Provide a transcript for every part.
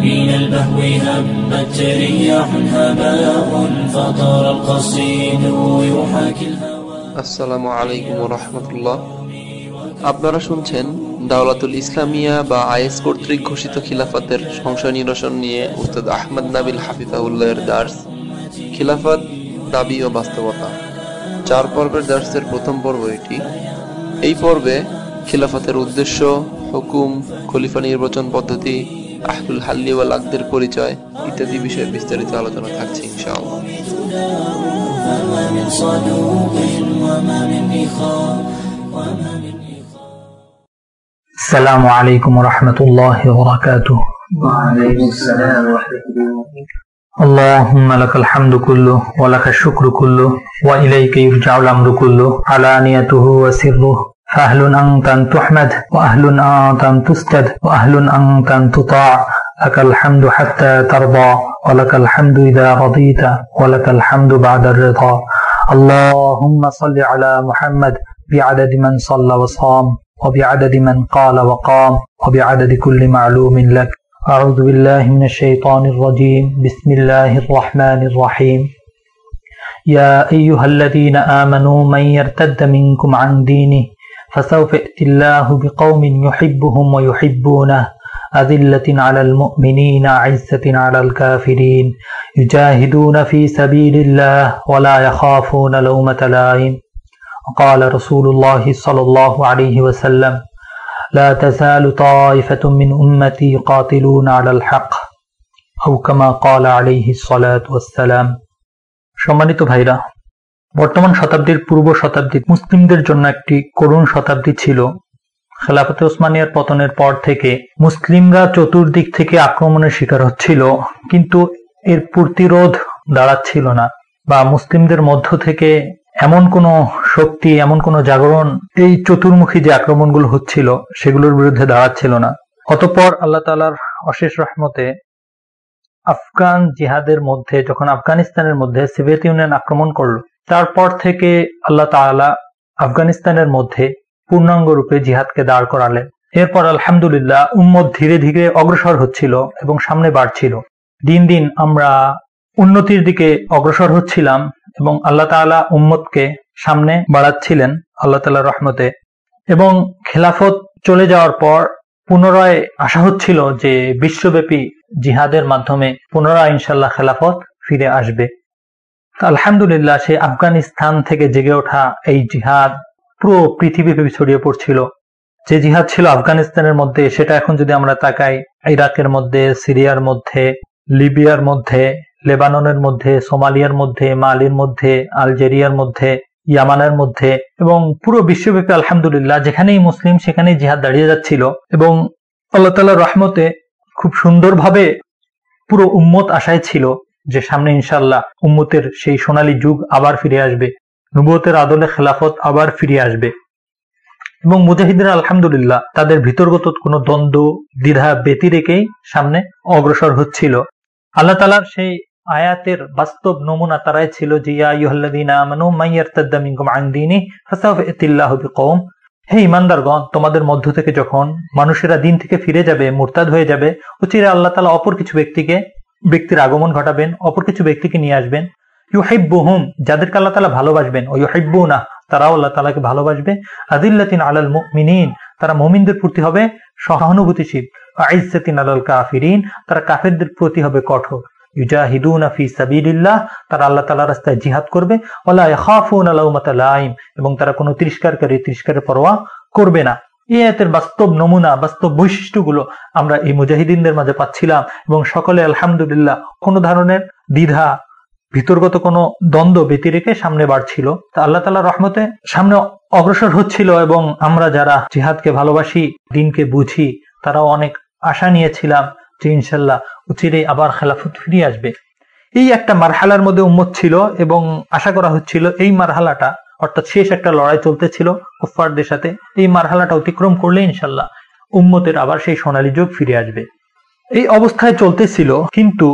من البهو همت رياح هباء فطار القصيد يحاكي الهوى আসসালামু আলাইকুম রহমতুল্লাহ আপনারা শুনছেন দাওলাতুল ইসলামিয়া বা আইএস কর্তৃক ঘোষিত খিলাফতের সংশয় নিরসন নিয়ে উস্তাদ আহমদ নাবিল হাফিজাউল্লাহের দার্স খিলাফত দাবি ও বাস্তবতা চার পর্বের দার্সের প্রথম পর্ব এটি এই পর্বে খিলাফতের উদ্দেশ্য হুকুম খলিফা নির্বাচন পদ্ধতি আহলুল হাল্লি ওয়াল আকদের পরিচয় ইত্যাদি বিষয়ে বিস্তারিত আলোচনা থাকছে ইনশাআল্লাহ فما من صدوق وما من إخاء وما من السلام عليكم ورحمة الله وبركاته وعليكم السلام ورحمة الله اللهم لك الحمد كله ولك الشكر كله وإليك يرجع الأمر كله علانيته وسره فأهل أنت أن تحمد وأهل أنت أن تسجد وأهل أنت أن تطاع. لك الحمد حتى ترضى ولك الحمد إذا رضيت ولك الحمد بعد الرضا. اللهم صل على محمد بعدد من صلى وصام وبعدد من قال وقام وبعدد كل معلوم لك. أعوذ بالله من الشيطان الرجيم. بسم الله الرحمن الرحيم. يا أيها الذين آمنوا من يرتد منكم عن دينه فسوف يأتي الله بقوم يحبهم ويحبونه أذلة على المؤمنين عزة على الكافرين يجاهدون في سبيل الله ولا يخافون لومة لائم وقال رسول الله صلى الله عليه وسلم لا تزال طائفة من أمتي قاتلون على الحق أو كما قال عليه الصلاة والسلام সম্মানিত ভাইরা বর্তমান শতাব্দীর পূর্ব শতাব্দী মুসলিমদের জন্য একটি করুণ শতাব্দী ছিল। খেলাফতে ওসমানিয়ার পতনের পর থেকে মুসলিমরা চতুর্দিক থেকে আক্রমণের শিকার হচ্ছিল, কিন্তু এর প্রতিরোধ দাঁড়াচ্ছিল না বা মুসলিমদের মধ্য থেকে এমন কোনো শক্তি, এমন কোনো জাগরণ এই চতুর্মুখী যে আক্রমণগুলো হচ্ছিল সেগুলোর বিরুদ্ধে দাঁড়াচ্ছিল না। অতঃপর আল্লাহ তালার অশেষ রহমতে আফগান জিহাদের মধ্যে, যখন আফগানিস্তানের মধ্যে সোভিয়েত ইউনিয়ন আক্রমণ করল তারপর থেকে আল্লাহ তাআলা আফগানিস্তানের মধ্যে পূর্ণাঙ্গ রূপে জিহাদকে দাঁড় করালেন। এরপর আলহামদুলিল্লাহ উম্মত ধীরে ধীরে অগ্রসর হচ্ছিল এবং সামনে বাড়ছিল। দিন দিন আমরা উন্নতির দিকে অগ্রসর হচ্ছিলাম এবং আল্লাহ তাআলা উম্মতকে সামনে বাড়াচ্ছিলেন আল্লাহ তাআলার রহমতে। এবং খেলাফত চলে যাওয়ার পর পুনরায় আশা হচ্ছিল যে বিশ্বব্যাপী জিহাদের মাধ্যমে পুনরায় ইনশাল্লাহ খেলাফত ফিরে আসবে। আলহামদুলিল্লাহ সে আফগানিস্তান থেকে জেগে ওঠা এই জিহাদ পুরো পৃথিবীব্যাপী ছড়িয়ে পড়ছিল। যে জিহাদ ছিল আফগানিস্তানের মধ্যে, সেটা এখন যদি আমরা তাকাই, ইরাকের মধ্যে, সিরিয়ার মধ্যে, লিবিয়ার মধ্যে, লেবাননের মধ্যে, সোমালিয়ার মধ্যে, মালির মধ্যে, আলজেরিয়ার মধ্যে, ইয়ামানের মধ্যে এবং পুরো বিশ্বব্যাপী আলহামদুলিল্লাহ, যেখানেই মুসলিম, সেখানেই জিহাদ দাঁড়িয়ে যাচ্ছিল এবং আল্লাহ তালার রহমতে খুব সুন্দরভাবে পুরো উম্মত আশায় ছিল। যে সামনে ইনশাল্লাহ উম্মতের সেই সোনালী যুগ আবার ফিরে আসবে, নবুয়তের আদলে খেলাফত আবার ফিরে আসবে। এবং মুজাহিদরা আলহামদুলিল্লাহ তাদের ভিতরগত কোনো দ্বন্দ্ব, দ্বিধা ব্যতি রেখেই সামনে অগ্রসর হচ্ছিল। আল্লাহ তালার সেই আয়াতের বাস্তব নমুনা তারাই ছিল যে বিকওম। হে ইমানদারগণ তোমাদের মধ্য থেকে যখন মানুষেরা দিন থেকে ফিরে যাবে, মুরতাদ হয়ে যাবে, উচিরে আল্লাহ তালা অপর কিছু ব্যক্তিকে ব্যক্তির আগমন ঘটাবেন, অপর কিছু ব্যক্তিকে নিয়ে আসবেন। ইউহিব্বুহুম, যাদেরকে আল্লাহ তালা ভালোবাসবেন। ও ইউহিব্বুনা, তারাও আল্লাহ তালাকে ভালোবাসবে। আদিল্লাতিন আলাল মুমিনিন, তারা মোমিনদের প্রতি হবে সহানুভূতিশীল। আইজ্জাতিন আলাল কাফিরিন, তারা কাফেরদের প্রতি হবে কঠোর। ইউজাহিদুনা ফি সাবিলিল্লাহ, তারা আল্লাহ তাআলার রাস্তায় জিহাদ করবে। ওয়ালা ইয়াখাফুনা লাউমাতা লাইম, এবং তারা কোনো তিরস্কারকারী তিরস্কারের পরোয়া করবে না। এই আয়াতের বাস্তব নমুনা, বাস্তব বৈশিষ্ট্যগুলো আমরা এই মুজাহিদিনদের মাঝে পাচ্ছিলাম এবং সকলে আলহামদুলিল্লাহ কোনো ধরনের দ্বিধা, ভিতরগত কোনো দ্বন্দ্ব ব্যতি রেখে সামনে বাড়ছিল। তা আল্লাহ তালা রহমতে সামনে অগ্রসর হচ্ছিল এবং আমরা যারা জিহাদকে ভালোবাসি, দিনকে বুঝি, তারাও অনেক আশা নিয়েছিলাম যে ইনশাল্লাহ উচিরে আবার খেলাফত ফিরে আসবে। এই একটা মারহালার মধ্যে উম্মত ছিল এবং আশা করা হচ্ছিল এই মারহালাটা অর্থাৎ শেষ একটা লড়াই চলতেছিল কুফফারদের সাথে। এই মারহালাটা অতিক্রম করলে ইনশাল্লাহ উম্মতের আবার সেই সোনালী যুগ ফিরে আসবে। এই অবস্থায় চলতেছিল, কিন্তু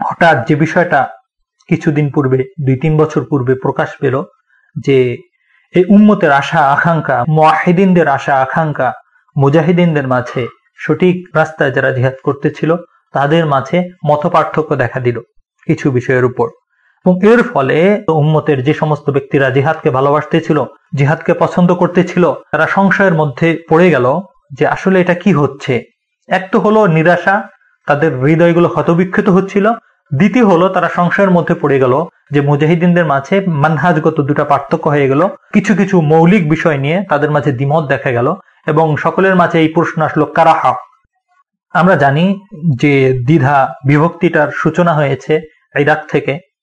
হঠাৎ যে বিষয়টা কিছুদিন পূর্বে, দুই তিন বছর পূর্বে প্রকাশ পেল যে এই উম্মতের আশা, আকাঙ্ক্ষা, মুয়াহিদিনদের আশা, আকাঙ্ক্ষা, মুজাহিদিনদের মাঝে সঠিক রাস্তায় যারা জিহাদ করতেছিল, তাদের মাঝে মত দেখা দিল কিছু বিষয়ের উপর। এবং এর ফলে উম্মতের যে সমস্ত ব্যক্তিরা জিহাদকে ভালোবাসতে ছিল জিহাদকে পছন্দ করতে ছিল তারা সংশয়ের মধ্যে পড়ে গেল যে আসলে এটা কি হচ্ছে। এক তো হলো নিরাশা, তাদের হৃদয়গুলো ক্ষতবিক্ষত হচ্ছিল। দ্বিতীয় হলো তারা সংশয়ের মধ্যে পড়ে গেল যে মুজাহিদিনদের মাঝে মানহাজগত দুটা পার্থক্য হয়ে গেল। কিছু কিছু মৌলিক বিষয় নিয়ে তাদের মাঝে দ্বিমত দেখা গেল এবং সকলের মাঝে এই প্রশ্ন আসলো, কারাহা। আমরা জানি যে দ্বিধা বিভক্তিটার সূচনা হয়েছে ইরাক থেকে।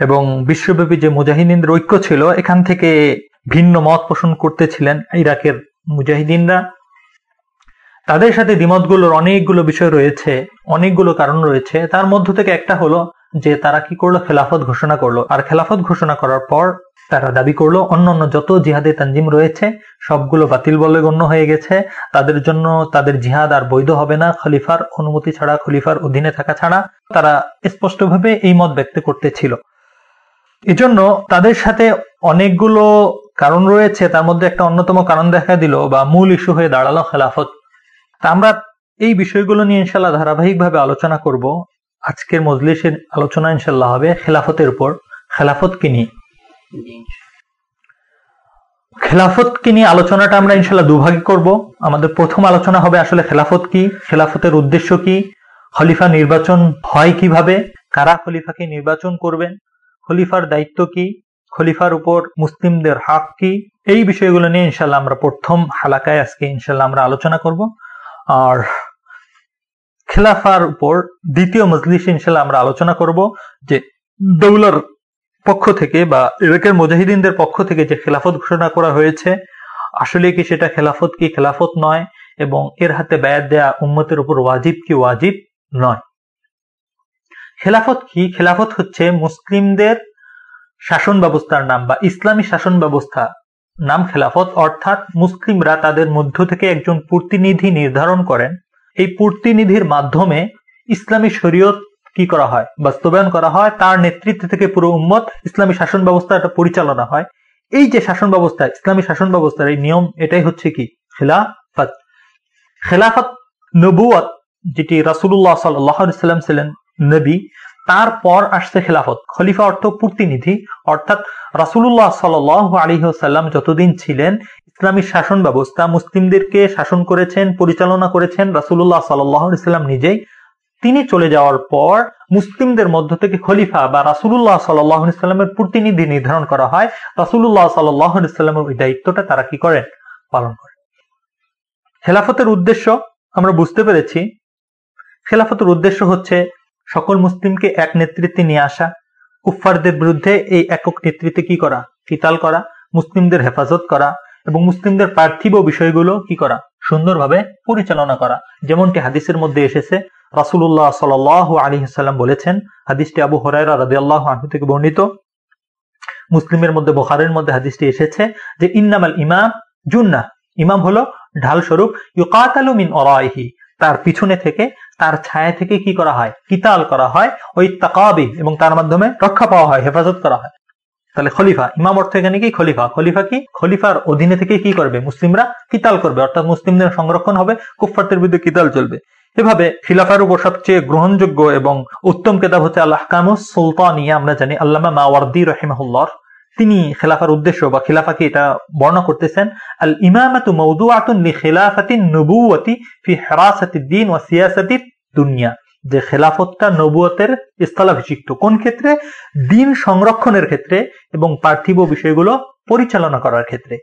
এবং বিশ্বব্যাপী যে মুজাহিদিনদের ঐক্য ছিল, এখান থেকে ভিন্ন মত পোষণ করতেছিলেন ইরাকের মুজাহিদিনরা। তাদের সাথে দ্বিমতগুলোর অনেকগুলো বিষয় রয়েছে, অনেকগুলো কারণ রয়েছে। তার মধ্য থেকে একটা হলো যে তারা কি করল? খেলাফত ঘোষণা করল। আর খেলাফত ঘোষণা করার পর তারা দাবি করল, অন্য অন্য যত জিহাদে তানজিম রয়েছে, সবগুলো বাতিল বলে গণ্য হয়ে গেছে। তাদের জন্য তাদের জিহাদ আর বৈধ হবে না। খলিফার অনুমতি ছাড়া, খলিফার অধীনে থাকা ছাড়া তারা স্পষ্টভাবে এই মত ব্যক্ত করতেছিল এজন্য তাদের সাথে অনেকগুলো কারণ রয়েছে, তার মধ্যে একটা অন্যতম কারণ দেখা দিল বা মূল ইস্যু হয়ে দাঁড়াল খেলাফত। তা আমরা এই বিষয়গুলো নিয়ে ইনশাল্লাহ ধারাবাহিকভাবে আলোচনা করব। আজকের মজলিসের আলোচনা ইনশাল্লাহ হবে খেলাফতের উপর। খেলাফতকে নিয়ে? খেলাফতকে নিয়ে আলোচনাটা আমরা ইনশাল্লাহ দুভাগে করব। আমাদের প্রথম আলোচনা হবে আসলে খেলাফত কি, খেলাফতের উদ্দেশ্য কি, খলিফা নির্বাচন হয় কীভাবে, কারা খলিফাকে নির্বাচন করবেন খলিফার দায়িত্ব কি? খলিফার উপর মুসলিমদের হক কি? এই বিষয়গুলো নিয়ে ইনশাল্লাহ আমরা প্রথম হালাকায় আজকে ইনশাল্লাহ আমরা আলোচনা করব। আর খেলাফার উপর দ্বিতীয় মজলিস ইনশাল্লাহ আমরা আলোচনা করব যে দৌলার পক্ষ থেকে বা ইরাকের মুজাহিদিনদের পক্ষ থেকে যে খেলাফত ঘোষণা করা হয়েছে, আসলে কি সেটা খেলাফত কি? খেলাফত নয় এবং এর হাতে ব্যয় দেয়া উম্মতের উপর ওয়াজিব কি? ওয়াজিব নয়। খেলাফত কি? খেলাফত হচ্ছে মুসলিমদের শাসন ব্যবস্থার নাম বা ইসলামী শাসন ব্যবস্থা নাম খেলাফত, অর্থাৎ মুসলিমরা তাদের মধ্য থেকে একজন প্রতিনিধি নির্ধারণ করেন। এই প্রতিনিধির মাধ্যমে ইসলামী শরীয়ত কি করা হয়? বাস্তবায়ন করা হয়। তার নেতৃত্ব থেকে পুরো উম্মত ইসলামী শাসন ব্যবস্থাটা পরিচালনা হয়। এই যে শাসন ব্যবস্থা ইসলামী শাসন ব্যবস্থার এই নিয়ম, এটাই হচ্ছে কি? খেলাফত। খেলাফত নবুয়ত যেটি রাসুল্লাহ সাল্লাম ছিলেন নবী তারপর আসছে খেলাফত। খলিফা অর্থ প্রতিনিধি অর্থাৎ রাসুল্লাহ সাল আলিহাসাল্লাম যতদিন ছিলেন, ইসলামী শাসন ব্যবস্থা, মুসলিমদেরকে শাসন করেছেন, পরিচালনা করেছেন রাসুল্লাহ সাল্লাম নিজেই। তিনি চলে যাওয়ার পর মুসলিমদের মধ্য থেকে খলিফা বা রাসুল্লাহ সাল্লামের প্রতিনিধি নির্ধারণ করা হয়। রাসুল্লাহ সাল্লামের ওই দায়িত্বটা তারা কি করেন? পালন করেন। খেলাফতের উদ্দেশ্য, আমরা বুঝতে পেরেছি, খেলাফতের উদ্দেশ্য হচ্ছে সকল মুসলিমকে এক নেতৃত্বে নিয়ে আসা। কুফফারদের বিরুদ্ধে এই একক নেতৃত্বে কি করা? কিতাল করা, মুসলিমদের হেফাজত করা এবং মুসলিমদের পার্থিব বিষয়গুলো কি করা? সুন্দরভাবে পরিচালনা করা। যেমনটি হাদিসের মধ্যে এসেছে রাসুল্লাহ সাল আলী সাল্লাম বলেছেন, হাদিসটি আবু হরাইরা রাদি আল্লাহ আহু থেকে বর্ণিত। মুসলিমের মধ্যে বোখারের মধ্যে হাদিসটি এসেছে যে, ইন্নামাল ইমাম জুন্না ইমাম হলো ঢাল স্বরূপ ইউকাতালু মিন অরাইহি তার পিছনে থেকে তার ছায়া থেকে কি করা হয়? কিতাল করা হয়, ওই তাকাবি এবং তার মাধ্যমে রক্ষা পাওয়া হয়, হেফাজত করা হয়। তাহলে খলিফা, ইমাম অর্থ এখানে কি? খলিফা। খলিফা কি? খলিফার অধীনে থেকে কি করবে? মুসলিমরা কিতাল করবে, অর্থাৎ মুসলিমদের সংরক্ষণ হবে, কুফফারদের বিরুদ্ধে কিতাল চলবে। এভাবে খিলাফার উপর সবচেয়ে গ্রহণযোগ্য এবং উত্তম কেতাব হচ্ছে আল্লাহ কামুস সুলতানিয়া, আমরা জানি আল্লামা মাওয়ার্দি রহিমাহুল্লাহ। তিনি খেলাফার উদ্দেশ্য বা খিলাফাকে এটা বর্ণনা করতেছেন আল ইমামাতু মৌদুআতুন লি খিলাফাতিন নবুওয়াতি ফি হিরাসাতি দ্বীন ওয়া সিয়াসাতি দুনিয়া। যে খেলাফতটা নবুয়তের স্থলাভিষিক্ত কোন ক্ষেত্রে? দিন সংরক্ষণের ক্ষেত্রে এবং পার্থিব বিষয়গুলো পরিচালনা করার ক্ষেত্রে।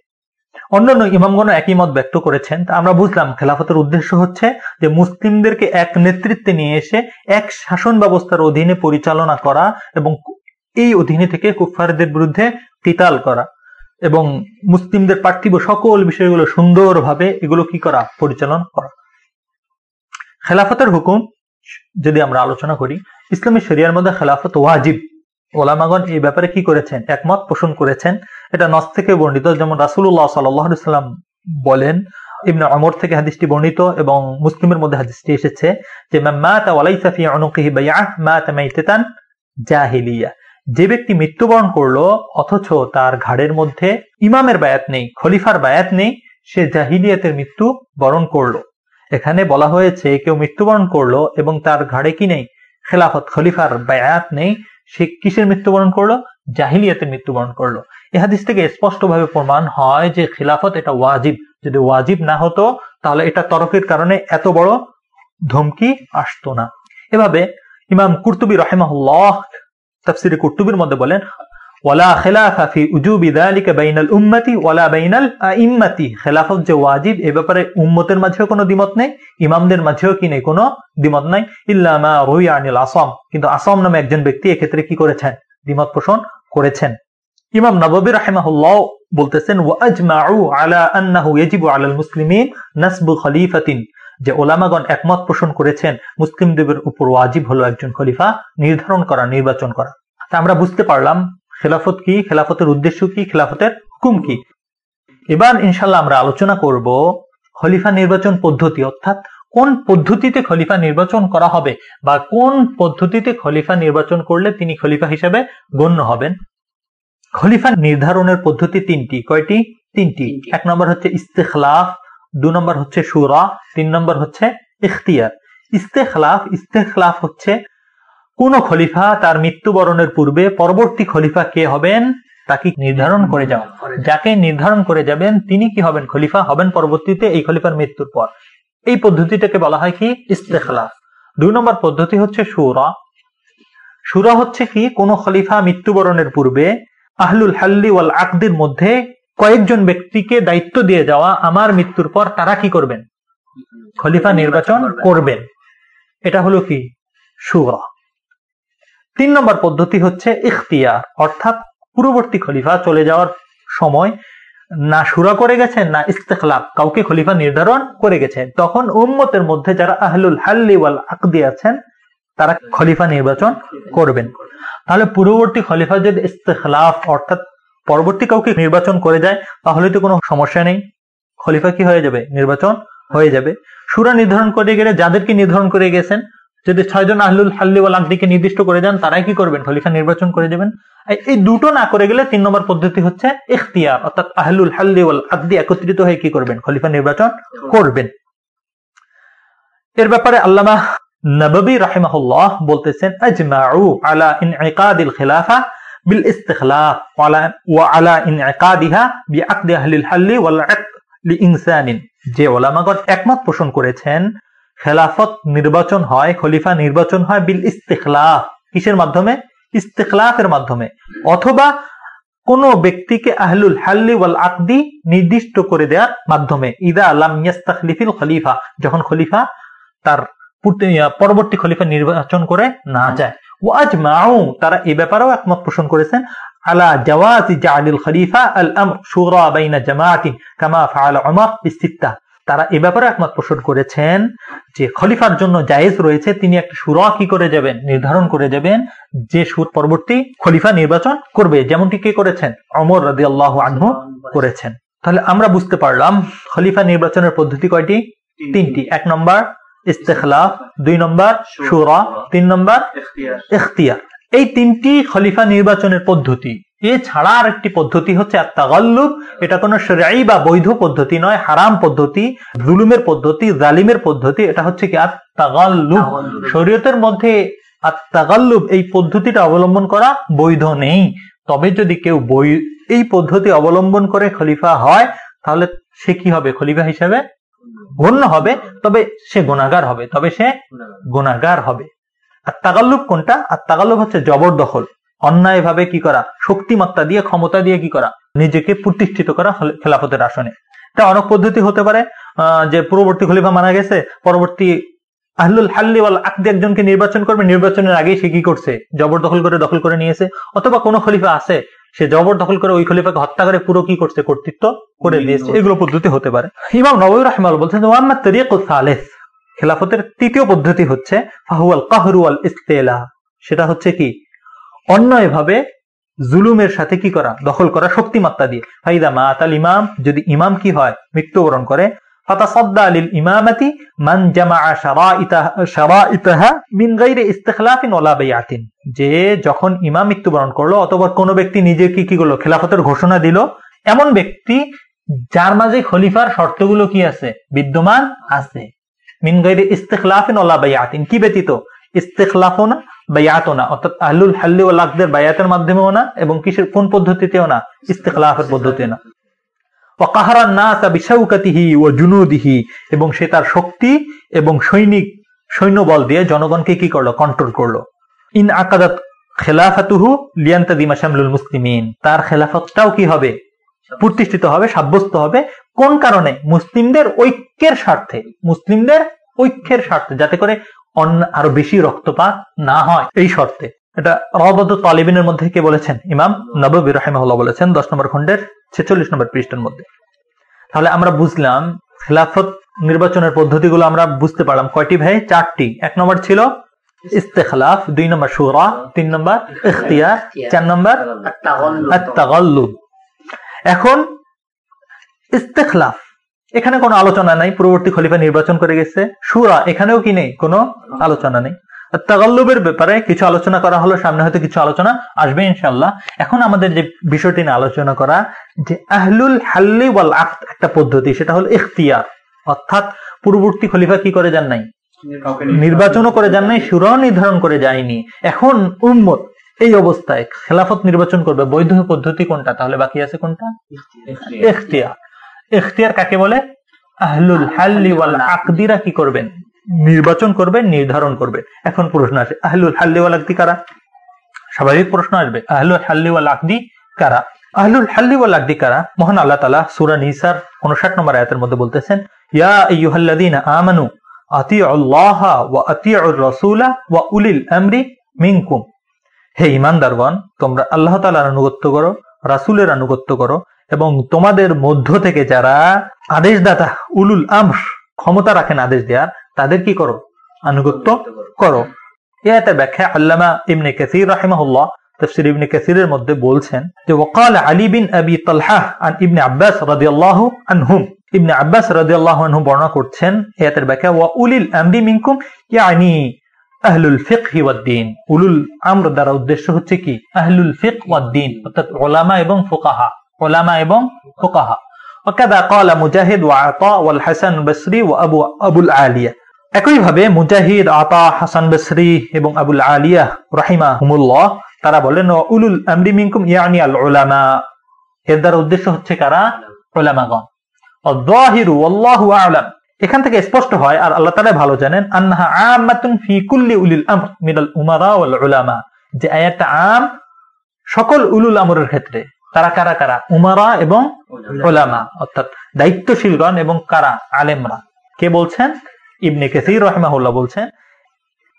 অন্যান্য ইমামগণ একই মত ব্যক্ত করেছেন। তা আমরা বুঝলাম, খেলাফতের উদ্দেশ্য হচ্ছে যে মুসলিমদেরকে এক নেতৃত্বে নিয়ে এসে এক শাসন ব্যবস্থার অধীনে পরিচালনা করা এবং এই অধীনে থেকে কুফারদের বিরুদ্ধে তিতাল করা এবং মুসলিমদের পার্থিব সকল বিষয়গুলো সুন্দরভাবে এগুলো কি করা, পরিচালনা করা। খেলাফতের হুকুম, যদি আমরা আলোচনা করি, ইসলামী শরিয়ার মধ্যে খেলাফত ওয়াজিব। ওলামাগন এই ব্যাপারে কি করেছেন? একমত পোষণ করেছেন। এটা নস থেকে বর্ণিত, যেমন রাসুল্লাহ সাল্লাম বলেন, ইবনে অমর থেকে হাদিসটি বর্ণিত এবং মুসলিমের মধ্যে হাদিসটি এসেছে যে জাহিলিয়া। যে ব্যক্তি মৃত্যুবরণ করল, অথচ তার ঘাড়ের মধ্যে ইমামের বায়াত নেই, খলিফার বায়াত নেই, সে জাহিলিয়াতের মৃত্যু বরণ করল। এখানে বলা হয়েছে, কেউ মৃত্যুবরণ করল এবং তার ঘাড়ে কি নেই? খেলাফত খলিফার বায়াত নেই, সে কিসের মৃত্যুবরণ করল? জাহিলিয়াতের মৃত্যুবরণ করল। এ হাদিস থেকে স্পষ্টভাবে প্রমাণ হয় যে খিলাফত এটা ওয়াজিব। যদি ওয়াজিব না হতো, তাহলে এটা তরকের কারণে এত বড় ধমকি আসতো না। এভাবে ইমাম কুর্তুবি রহেমাহুল্লাহ তাফসিরে কুর্তুবির মধ্যে বলেন, ওয়ালা খেলাফা ফি উজুবি যালিকা বাইনাল উম্মতি, ওয়ালা বাইনাল খেলাফত যে ওয়াজিব, এ ব্যাপারে উম্মতের মাঝেও কোনো নেই, ইমামদের মাঝেও কি নেই, কোনো নাই। ইল্লা মা রুইয়া আনিল আসম। কিন্তু আসম নামে একজন ব্যক্তি এক্ষেত্রে কি করেছেন? দ্বিমত পোষণ করেছেন। ইমাম নববী রাহিমাহুল্লাহ বলতেছেন আলা আন্নাহু ইয়াজিবু আলাল মুসলিমিন নাসবু খলিফাতিন। যে ওলামাগণ একমত পোষণ করেছেন মুসলিমদের উপর ওয়াজিব হলো একজন খলিফা নির্ধারণ করা, নির্বাচন করা। তা আমরা বুঝতে পারলাম, খেলাফত কি, খেলাফতের উদ্দেশ্য কি, খেলাফতের হুকুম কি? এবার ইনশাল্লাহ আমরা আলোচনা করব খলিফা নির্বাচন পদ্ধতি, অর্থাৎ কোন পদ্ধতিতে খলিফা নির্বাচন করা হবে বা কোন পদ্ধতিতে খলিফা নির্বাচন করলে তিনি খলিফা হিসেবে গণ্য হবেন। খলিফা নির্ধারণের পদ্ধতি তিনটি, কয়টি? তিনটি। এক নম্বর হচ্ছে ইস্তেখলাফ দু নম্বর হচ্ছে সুরা তিন নম্বর হচ্ছে ইখতিয়ার। ইস্তেখলাফ ইস্তেখলাফ হচ্ছে কোন খলিফা তার মৃত্যুবরণের পূর্বে পরবর্তী খলিফা কে হবেন তাকে নির্ধারণ করে যাওয়া যাকে নির্ধারণ করে যাবেন তিনি কি হবেন? খলিফা হবেন পরবর্তীতে এই খলিফার মৃত্যুর পর। এই পদ্ধতিটাকে বলা হয় কি? ইস্তেখলাফ। দুই নম্বর পদ্ধতি হচ্ছে সুরা সুরা হচ্ছে কি? কোন খলিফা মৃত্যুবরণের পূর্বে আহলুল হাল্লি ওয়াল আকদের মধ্যে কয়েকজন ব্যক্তিকে দায়িত্ব দিয়ে যাওয়া আমার মৃত্যুর পর তারা কি করবেন? খলিফা নির্বাচন করবেন। এটা হলো কি? সুরা তিন নম্বর পদ্ধতি হচ্ছে ইখতিয়ার অর্থাৎ পূর্ববর্তী খলিফা চলে যাওয়ার সময় না সুরা করে গেছেন না ইস্তেখলাফ কাউকে খলিফা নির্ধারণ করে গেছেন। তখন উম্মতের মধ্যে যারা আহলুল হাল্লি ওয়াল আকদি আছেন তারা খলিফা নির্বাচন করবেন। তাহলে পূর্ববর্তী খলিফা যদি ইস্তেখলাফ অর্থাৎ পরবর্তী কাউকে নির্বাচন করে যায়, তাহলে তো কোনো সমস্যা নেই। খলিফা কি হয়ে যাবে? নির্বাচন হয়ে যাবে। সুরা নির্ধারণ করে গেলে যাদেরকে নির্ধারণ করে গেছেন, যদি ছয়জন আহলুল হাল্লি ওয়াল আকদিকে নির্দিষ্ট করে যান তারাই কি করবেন? খলিফা নির্বাচন করে দেবেন। এই দুটো না করে গেলে তিন নম্বর পদ্ধতি হচ্ছে ইখতিয়ার, অর্থাৎ আহলুল হাল্লি ওয়াল আকদি একত্রিত হয়ে কি করবেন? খলিফা নির্বাচন করবেন। এর ব্যাপারে আল্লামা নববী রাহিমাহুল্লাহ বলতেছেন, আজমাউ আলা ইনইকাদিল খিলাফা যে ওলামাগণ একমত পোষণ করেছেন, খেলাফত নির্বাচন হয়, খলিফা নির্বাচন হয় বিল ইস্তেখলাফ কিসের মাধ্যমে? ইস্তেখলাফের মাধ্যমে। অথবা কোন ব্যক্তিকে আহলুল হাল্লি ওয়াল আকদি নির্দিষ্ট করে দেওয়ার মাধ্যমে। ইদা আলাম ইয়াস্তাখলিফিল খলিফা। যখন খলিফা তার পরবর্তী খলিফা নির্বাচন করে না যায়। ওয়াজ তারা এই ব্যাপারেও একমত পোষণ করেছেন, আলা জালিল খলিফা আল আমর বাইনা কামা ফাআল উমর তারা এ ব্যাপারে একমত পোষণ করেছেন যে খলিফার জন্য জায়েজ রয়েছে, তিনি একটা সুরা কি করে যাবেন, নির্ধারণ করে যাবেন যে সুর পরবর্তী খলিফা নির্বাচন করবে। যেমনটি কে করেছেন? অমর রাজি আল্লাহ আনহু করেছেন। তাহলে আমরা বুঝতে পারলাম, খলিফা নির্বাচনের পদ্ধতি কয়টি? তিনটি। এক নম্বর ইস্তেখলাফ, দুই নম্বর সুরা তিন নম্বর ইখতিয়ার। এই তিনটি খলিফা নির্বাচনের পদ্ধতি। এছাড়া আর একটি পদ্ধতি হচ্ছে আত্মাগাল্লুব এটা কোনো সেরাই বা বৈধ পদ্ধতি নয়, হারাম পদ্ধতি, জুলুমের পদ্ধতি, জালিমের পদ্ধতি। এটা হচ্ছে কি আত্মাগাল্লুব শরীয়তের মধ্যে আত্মাগাল্লুব এই পদ্ধতিটা অবলম্বন করা বৈধ নেই। তবে যদি কেউ বই এই পদ্ধতি অবলম্বন করে খলিফা হয়, তাহলে সে কি হবে? খলিফা হিসেবে গণ্য হবে তবে সে গুণাগার হবে তবে সে গুণাগার হবে। আর তাগাল্লুব কোনটা? আর তাগাল্লুব হচ্ছে জবরদখল। অন্যায় ভাবে কি করা? শক্তিমত্তা দিয়ে ক্ষমতা দিয়ে কি করা? নিজেকে প্রতিষ্ঠিত করা খেলাফতের আসনে। এটা অনেক পদ্ধতি হতে পারে যে পূর্ববর্তী খলিফা মারা গেছে পরবর্তী আহলুল হাল্লিওয়াল আকদি একজনকে নির্বাচন করবে নির্বাচনের আগেই সে কি করছে? জবরদখল করে দখল করে নিয়েছে। অথবা কোনো খলিফা আছে সে জবরদখল করে ওই খলিফাকে হত্যা করে পুরো কি করছে? কর্তৃত্ব করে দিয়েছে। এগুলো পদ্ধতি হতে পারে। ইমাম নবী রহমাল বলছেন ওয়াম্মাদ তরিক সালেস। খেলাফতের তৃতীয় পদ্ধতি হচ্ছে ফাহুয়াল কাহরুয়াল ইস্তেলা। সেটা হচ্ছে কি? অন্যায়ভাবে জুলুমের সাথে কি করা? দখল করা শক্তিমাত্রা দিয়ে। ফাইদা মা আতাল ইমাম যদি ইমাম কি হয় মৃত্যুবরণ করে যে যখন ইমাম মৃত্যুবরণ করল অথবা কোনো ব্যক্তি নিজে কি করল? খেলাফতের ঘোষণা দিল। এমন ব্যক্তি যার মাঝে খলিফার শর্তগুলো কি আছে? বিদ্যমান আছে। মিন গাইরে ইস্তেখলাফিন ওলা বায়াতিন কি ব্যতীত? ইস্তেখলাফও না বায়াতও না। অর্থাৎ আহলুল হাল্লি ও লাকদের বায়াতের মাধ্যমেও না, এবং কিসের কোন পদ্ধতিতেও না? ইস্তেখলাফের পদ্ধতি না। ওয়াকাহারান নাসা বিশাউকাতিহি ও জুনুদিহি, এবং সে তার শক্তি এবং সৈনিক সৈন্যবল দিয়ে জনগণকে কি করল? কন্ট্রোল করল। ইন আকাদাত খেলাফাতুহু লিয়ান্তাদিমা শামলুল মুসলিমিন, তার খেলাফতটাও কি হবে? প্রতিষ্ঠিত হবে, সাব্যস্ত হবে। কোন কারণে? মুসলিমদের ঐক্যের স্বার্থে। মুসলিমদের ঐক্যের স্বার্থে, যাতে করে অন্য আরও বেশি রক্তপাত না হয়। এই শর্তে। এটা রহবত তালিবিনের মধ্যে কে বলেছেন? ইমাম নবী রহেমাহুল্লাহ বলেছেন দশ নম্বর খন্ডের ছেচল্লিশ নম্বর পৃষ্ঠার মধ্যে। তাহলে আমরা বুঝলাম খেলাফত নির্বাচনের পদ্ধতিগুলো আমরা বুঝতে পারলাম। কয়টি ভাই? চারটি। এক নম্বর ছিল ইস্তেখলাফ দুই নম্বর সুরা তিন নম্বর ইখতিয়ার চার নম্বর এখন ইস্তেখলাফ এখানে কোনো আলোচনা নাই পূর্ববর্তী খলিফা নির্বাচন করে গেছে। সুরা এখানেও কি নেই? কোনো আলোচনা নেই। তাগাল্লুবের ব্যাপারে কিছু আলোচনা করা হলো সামনে হয়তো কিছু আলোচনা আসবে ইনশাল্লাহ এখন আমাদের যে বিষয়টি নিয়ে আলোচনা করা যে আহলুল হাল্লি ওয়াল আক্ত একটা পদ্ধতি সেটা হলো ইখতিয়ার। অর্থাৎ পূর্ববর্তী খলিফা কি করে যান নাই? নির্বাচনও করে যান নাই সুরাও নির্ধারণ করে যায়নি। এখন উম্মত এই অবস্থায় খেলাফত নির্বাচন করবে বৈধ পদ্ধতি কোনটা? তাহলে বাকি আছে কোনটা? এখতিয়ার এখতিয়ার কাকে বলে? আহলুল হাল্লি ওয়াল আকদিরা কি করবেন? নির্বাচন করবেন নির্ধারণ করবে। এখন প্রশ্ন আসে, আহলুল হাল্লি ওয়াল আকদি কারা? স্বাভাবিক প্রশ্ন আসবে, আহলুল হাল্লি ওয়াল আকদি কারা? আহলুল হাল্লি ওয়াল আকদি কারা? মহান আল্লাহ তালা সূরা নিসার 59 নম্বর আয়াতের মধ্যে বলতেছেন, ইয়া আইয়ুহাল্লাযীনা আমানু আতিউ আল্লাহ ওয়া আতিউর রাসূলা ওয়া উলিল আমরি মিনকুম। হে ইমানদারগণ তোমরা আল্লাহ তালার আনুগত্য করো, রাসুলের আনুগত্য করো এবং তোমাদের মধ্য থেকে যারা আদেশদাতা উলুল আমর, ক্ষমতা রাখেন আদেশ দেওয়ার তাদের কি করো আনুগত্য করো এতে ব্যাখ্যা আল্লামা ইবনে কাসির রাহিমাহুল্লাহ তফসির ইবনে কাসিরের মধ্যে বলছেন যে ওয়াকাল আলী বিন আবি তালহা আন ইবনে আব্বাস রাদিয়াল্লাহু আনহুম ইবনে আব্বাস রাদিয়াল্লাহু আনহু বর্ণনা করছেন এতের ব্যাখ্যা ওয়া উলিল আমরি মিনকুম ইয়ানি আহলুল ফিকহ ওয়াদ্দিন উলুল আমর দ্বারা উদ্দেশ্য হচ্ছে কি আহলুল ফিকহ ওয়াদ্দিন অর্থাৎ ওলামা এবং ফুকাহা ওলামা এবং ফুকাহা وكذا قال মুজাহিদ وعطاء والحسن البصري وابو ابو العاليه একইভাবে মুজাহিদ, আতা, হাসান বসরি এবং আবুল আলিয়া রাহিমা হুমুল্লাহ তারা বলেন উলুল আমরি মিনকুম ইয়ানি আল উলামা। এর দ্বারা উদ্দেশ্য হচ্ছে কারা? উলামাগণ। অদ্দাহিরু আল্লাহু আ'লাম। এখান থেকে স্পষ্ট হয়, আর আল্লাহ তাআলা ভালো জানেন আন্নাহা আম্মাতুন ফি কুল্লি উলিল আমর মিনাল উমারা ওয়াল উলামা। যে আয়াতটা আম, সকল উলুল আমরের ক্ষেত্রে। তারা কারা কারা? উমারা এবং ওলামা অর্থাৎ দায়িত্বশীলগণ এবং কারা? আলেমরা। কে বলছেন? ইবনে কেসির রহমাহুল্লাহ বলছেন,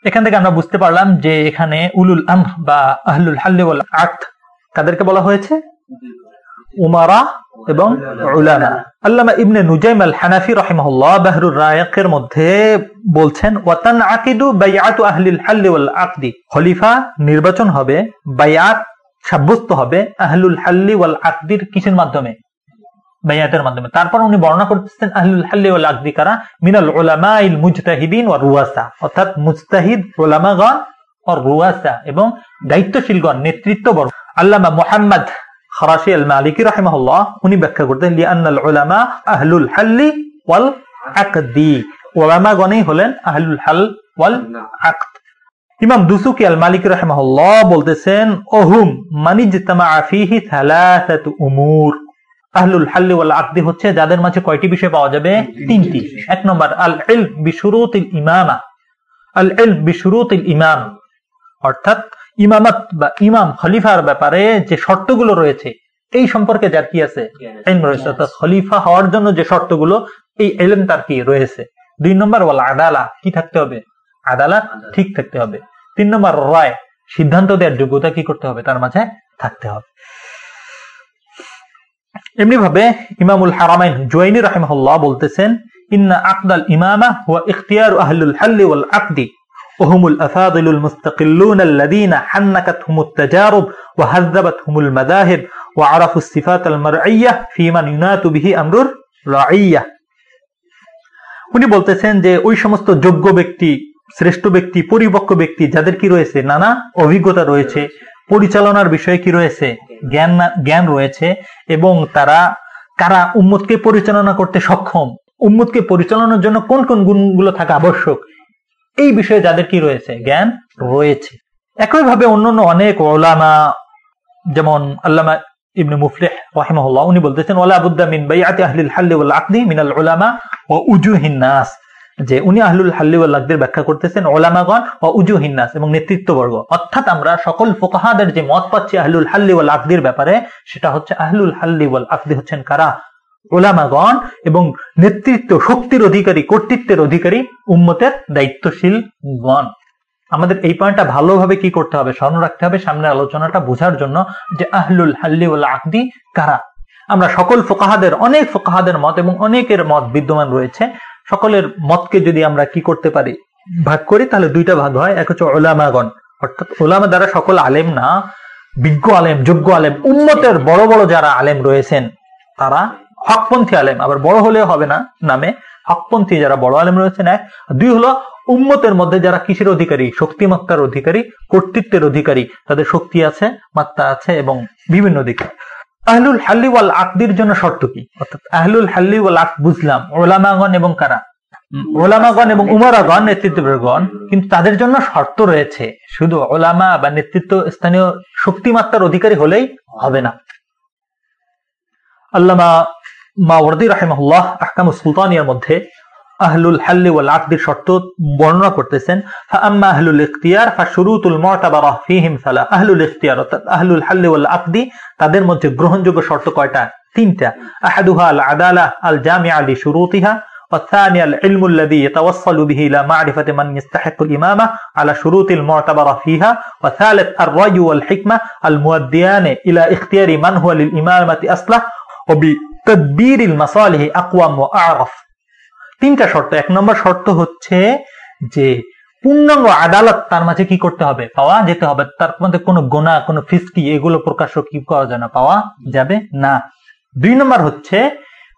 এখান থেকে আমরা বুঝতে পারলাম যে এখানে উলুল আম বা আহলুল হাল্লি ওয়াল আক্ত কাদেরকে বলা হয়েছে? উমারা এবং উলামা। আল্লামা ইবনে নুজাইম আল হানাফি রহিমাহুল্লাহ বাহরুর রায়কের মধ্যে বলছেন ওয়াতান আকিদু বাইআতু আহলিল হাল্লি আকদি খলিফা নির্বাচন হবে, বাইআত সাব্যস্ত হবে আহলুল হাল্লি ওয়াল আকদির কিসের মাধ্যমে? বাইয়াতের মাধ্যমে। তারপর উনি বর্ণনা করতেছেন আকদি কারা মিনাল উলামা ইল মুজতাহিদিন ওয়া রুয়াসা। অর্থাৎ মুজতাহিদ উলামাগণ ও রুয়াসা এবং দায়িত্বশীলগণ নেতৃত্ব নেতৃত্ববর্গ। আল্লামা মুহাম্মদ খরাশি আল মালিকি উনি ব্যাখ্যা করতেন উলামা আহলুল হাল্লি ওয়াল আকদি। উলামাগণই হলেন আহলুল হাল ওয়াল ইমাম দুসুকি আল মালিক বলতেছেন ওহুম মানিজতামা ফিহি থালাসাতু উমুর। আহলুল হাল্লি ওয়াল আকদি হচ্ছে যাদের মাঝে কয়টি বিষয় পাওয়া যাবে? তিনটি। এক নম্বর আল ইলম বিশুরুতিল ইমামা। আল ইলম বিশুরুতিল ইমাম। অর্থাৎ ইমামত বা ইমাম খলিফার ব্যাপারে যে শর্তগুলো রয়েছে এই সম্পর্কে যার কি আছে? খলিফা হওয়ার জন্য যে শর্তগুলো এই ইলম তার কি রয়েছে? দুই নম্বর ওয়াল আদালা কি থাকতে হবে? আদালত ঠিক থাকতে হবে। তিন নম্বর রায় সিদ্ধান্ত দেওয়ার যোগ্যতা কি করতে হবে? তার মাঝে থাকতে হবে। এমনি ভাবে ইমামুল হারামাইন জুয়াইনি রাহিমাহুল্লাহ বলতেছেন ইন্না আকদাল ইমামা হুয়া ইখতিয়ার আহলুল হাল্লি ওয়াল আকদি وهم الأفاضل المستقلون الذين حنكتهم التجارب وهذبتهم المذاهب وعرفوا الصفات المرعية في من ينات به أمر الرعية উনি বলতেছেন যে ওই সমস্ত যোগ্য ব্যক্তি শ্রেষ্ঠ ব্যক্তি পরিপক্ক ব্যক্তি যাদের কি রয়েছে নানা অভিজ্ঞতা রয়েছে পরিচালনার বিষয়ে কি রয়েছে? জ্ঞান জ্ঞান রয়েছে এবং তারা, কারা উম্মতকে পরিচালনা করতে সক্ষম? উম্মতকে পরিচালনার জন্য কোন কোন গুণগুলো থাকা আবশ্যক? এই বিষয়ে যাদের কি রয়েছে? জ্ঞান রয়েছে। একইভাবে অন্যান্য অনেক ওলামা, যেমন আল্লামা ইবনে মুফলিহ রাহিমাহুল্লাহ, উনি বলতেছেন ওলা বুদ্দা মিন বাইআতি আহলিল হাল্লি ওয়াল আকদি মিনাল উলামা ওয়া উজুহিন নাস। যে উনি আহলুল হাল্লি ওয়াল ব্যাখ্যা করতেছেন ওলামাগণ ও উজুহিন নাস এবং নেতৃত্ববর্গ। অর্থাৎ আমরা সকল ফোকাহাদের যে মত পাচ্ছি আহলুল হাল্লি ওয়াল আকদির ব্যাপারে, সেটা হচ্ছে আহলুল হাল্লি ওয়াল আকদি হচ্ছেন কারা? ওলামাগণ এবং নেতৃত্ব শক্তির অধিকারী, কর্তৃত্বের অধিকারী উম্মতের দায়িত্বশীল গণ। আমাদের এই পয়েন্টটা ভালোভাবে কি করতে হবে, স্মরণ রাখতে হবে সামনের আলোচনাটা বোঝার জন্য যে আহলুল হাল্লি ওয়াল আকদি কারা? আমরা সকল ফোকাহাদের, অনেক ফোকাহাদের মত এবং অনেকের মত বিদ্যমান রয়েছে। সকলের মতকে যদি আমরা কি করতে পারি, ভাগ করি, তাহলে দুইটা ভাগ হয়। এক হচ্ছে ওলামাগণ অর্থাৎ ওলামা দ্বারা সকল আলেম না, বিজ্ঞ আলেম, যোগ্য আলেম উন্মতের বড় বড় যারা আলেম রয়েছেন, তারা হকপন্থী আলেম। আবার বড় হলেও হবে না, নামে হকপন্থী যারা বড় আলেম রয়েছেন, এক। দুই হলো উম্মতের মধ্যে যারা কিসের অধিকারী? শক্তিমাত্রার অধিকারী, কর্তৃত্বের অধিকারী, তাদের শক্তি আছে, মাত্রা আছে এবং বিভিন্ন দিকে। আহলুল হাল্লি ওয়াল আকদির জন্য শর্ত কি? অর্থাৎ আহলুল হাল্লি ওয়াল আক বুঝলাম ওলামাগণ এবং কারা? ওলামাগণ এবং উমারাগণ নেতৃত্বগণ কিন্তু তাদের জন্য শর্ত রয়েছে। শুধু ওলামা বা নেতৃত্ব স্থানীয় শক্তিমাত্রার অধিকারী হলেই হবে না। আল্লামা মাওয়ার্দি রাহিমাহুল্লাহ, আহকামুস সুলতানিয়ার মধ্যে আহলুল হাল্লি ওয়াল আকদির শর্ত বর্ণনা করতেছেন ফাআম্মা আহলুল ইখতিয়ার ফাশুরুতুল মুতাবারাহ ফীহিম সালা আহলুল ইখতিয়ার অর্থাৎ আহলুল হাল্লি ওয়াল আকদি তাদের মধ্যে গ্রহণযোগ্য শর্ত কয়টা তিনটা আহাদুহা আল আদালা আল জামিআ লিশুরুতিহা والثاني العلم الذي يتوصل به إلى معرفة من يستحق الإمامة على شروط المعتبرة فيها وثالث الرأي والحكمة المؤديان إلى اختيار من هو للإمامة أصلح وبتدبير المصالح أقوم وأعرف তিনটা শর্ত। এক নম্বর শর্ত হচ্ছে যে পূর্ণাঙ্গ আদালত তার মাঝে কি করতে হবে? পাওয়া যেতে হবে। তার মধ্যে কোনো গোনা, কোনো ফিসকি এগুলো প্রকাশ্য কি করা যায় না? পাওয়া যাবে না। দুই নম্বর হচ্ছে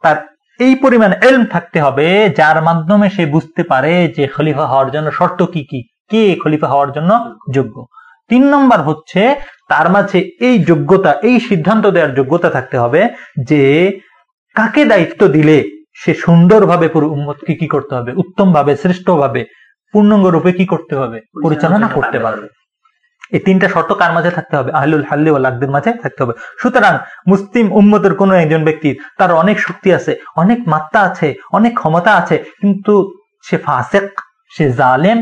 তার এই পরিমাণ এলম থাকতে হবে, যার মাধ্যমে সে বুঝতে পারে যে খলিফা হওয়ার জন্য শর্ত কি কি? কে খলিফা হওয়ার জন্য যোগ্য? তিন নম্বর হচ্ছে তার মাঝে এই যোগ্যতা, এই সিদ্ধান্ত দেওয়ার যোগ্যতা থাকতে হবে যে কাকে দায়িত্ব দিলে সে সুন্দরভাবে পুরো উম্মতকে কি করতে হবে? উত্তম ভাবে শ্রেষ্ঠ ভাবে পূর্ণাঙ্গ রূপে কি করতে হবে? পরিচালনা করতে পারবে। এই তিনটা শর্ত কার মাঝে থাকতে হবে? আহলুল হাল্লি ও লাকদের মাঝে থাকতে হবে। সুতরাং মুসলিম উম্মতের কোন একজন ব্যক্তির তার অনেক শক্তি আছে অনেক মাত্রা আছে অনেক ক্ষমতা আছে কিন্তু সে ফাসেক সে জালেম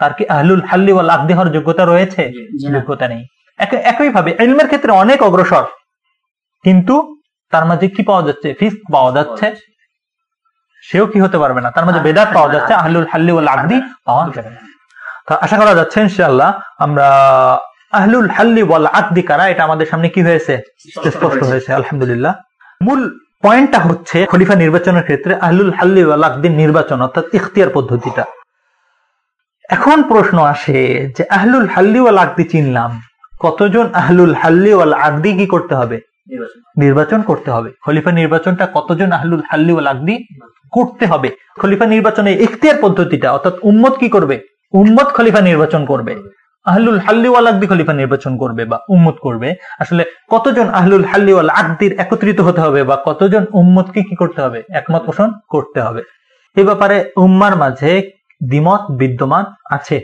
তার কি আহলুল হাল্লি ও লাক দেওয়ার যোগ্যতা রয়েছে? যোগ্যতা নেই। একইভাবে এলমের ক্ষেত্রে অনেক অগ্রসর কিন্তু তার মাঝে কি পাওয়া যাচ্ছে? ফিস পাওয়া যাচ্ছে। সেও কি হতে পারবে না? তার মধ্যে বেদাত পাওয়া যাচ্ছে আহলুল হাল্লি ও লাগদি পাওয়া যাবে আশা করা যাচ্ছে ইনশাআল্লাহ আমরা আহলুল হাল্লি ওয়াল আকদি কারা? এটা আমাদের সামনে কি হয়েছে? স্পষ্ট হয়েছে আলহামদুলিল্লাহ। মূল পয়েন্টটা হচ্ছে খলিফা নির্বাচনের ক্ষেত্রে আহলুল হাল্লি ওয়াল আকদির নির্বাচন অর্থাৎ ইখতিয়ার পদ্ধতিটা। এখন প্রশ্ন আসে যে আহলুল হাল্লি ওয়াল আকদি চিনলাম কতজন আহলুল হাল্লি ওয়াল আকদি কি করতে হবে? নির্বাচন। করতে হবে। খলিফা নির্বাচনটা কতজন আহলুল হাল্লি ওয়াল আকদি করতে হবে? খলিফা নির্বাচনে ইখতিয়ার পদ্ধতিটা অর্থাৎ উম্মত কি করবে? উম্মত খলিফা নির্বাচন করবে। আহলুল হাল্লিওয়াল আকদি খলিফা নির্বাচন করবে বা উম্মত করবে। আসলে কতজন আহলুল হাল্লিওয়াল আকদির একত্রিত হতে হবে বা কতজন উম্মতকে কি করতে হবে? একমত পোষণ করতে হবে। এ ব্যাপারে উম্মার মাঝে দ্বিমত বিদ্যমান আছে।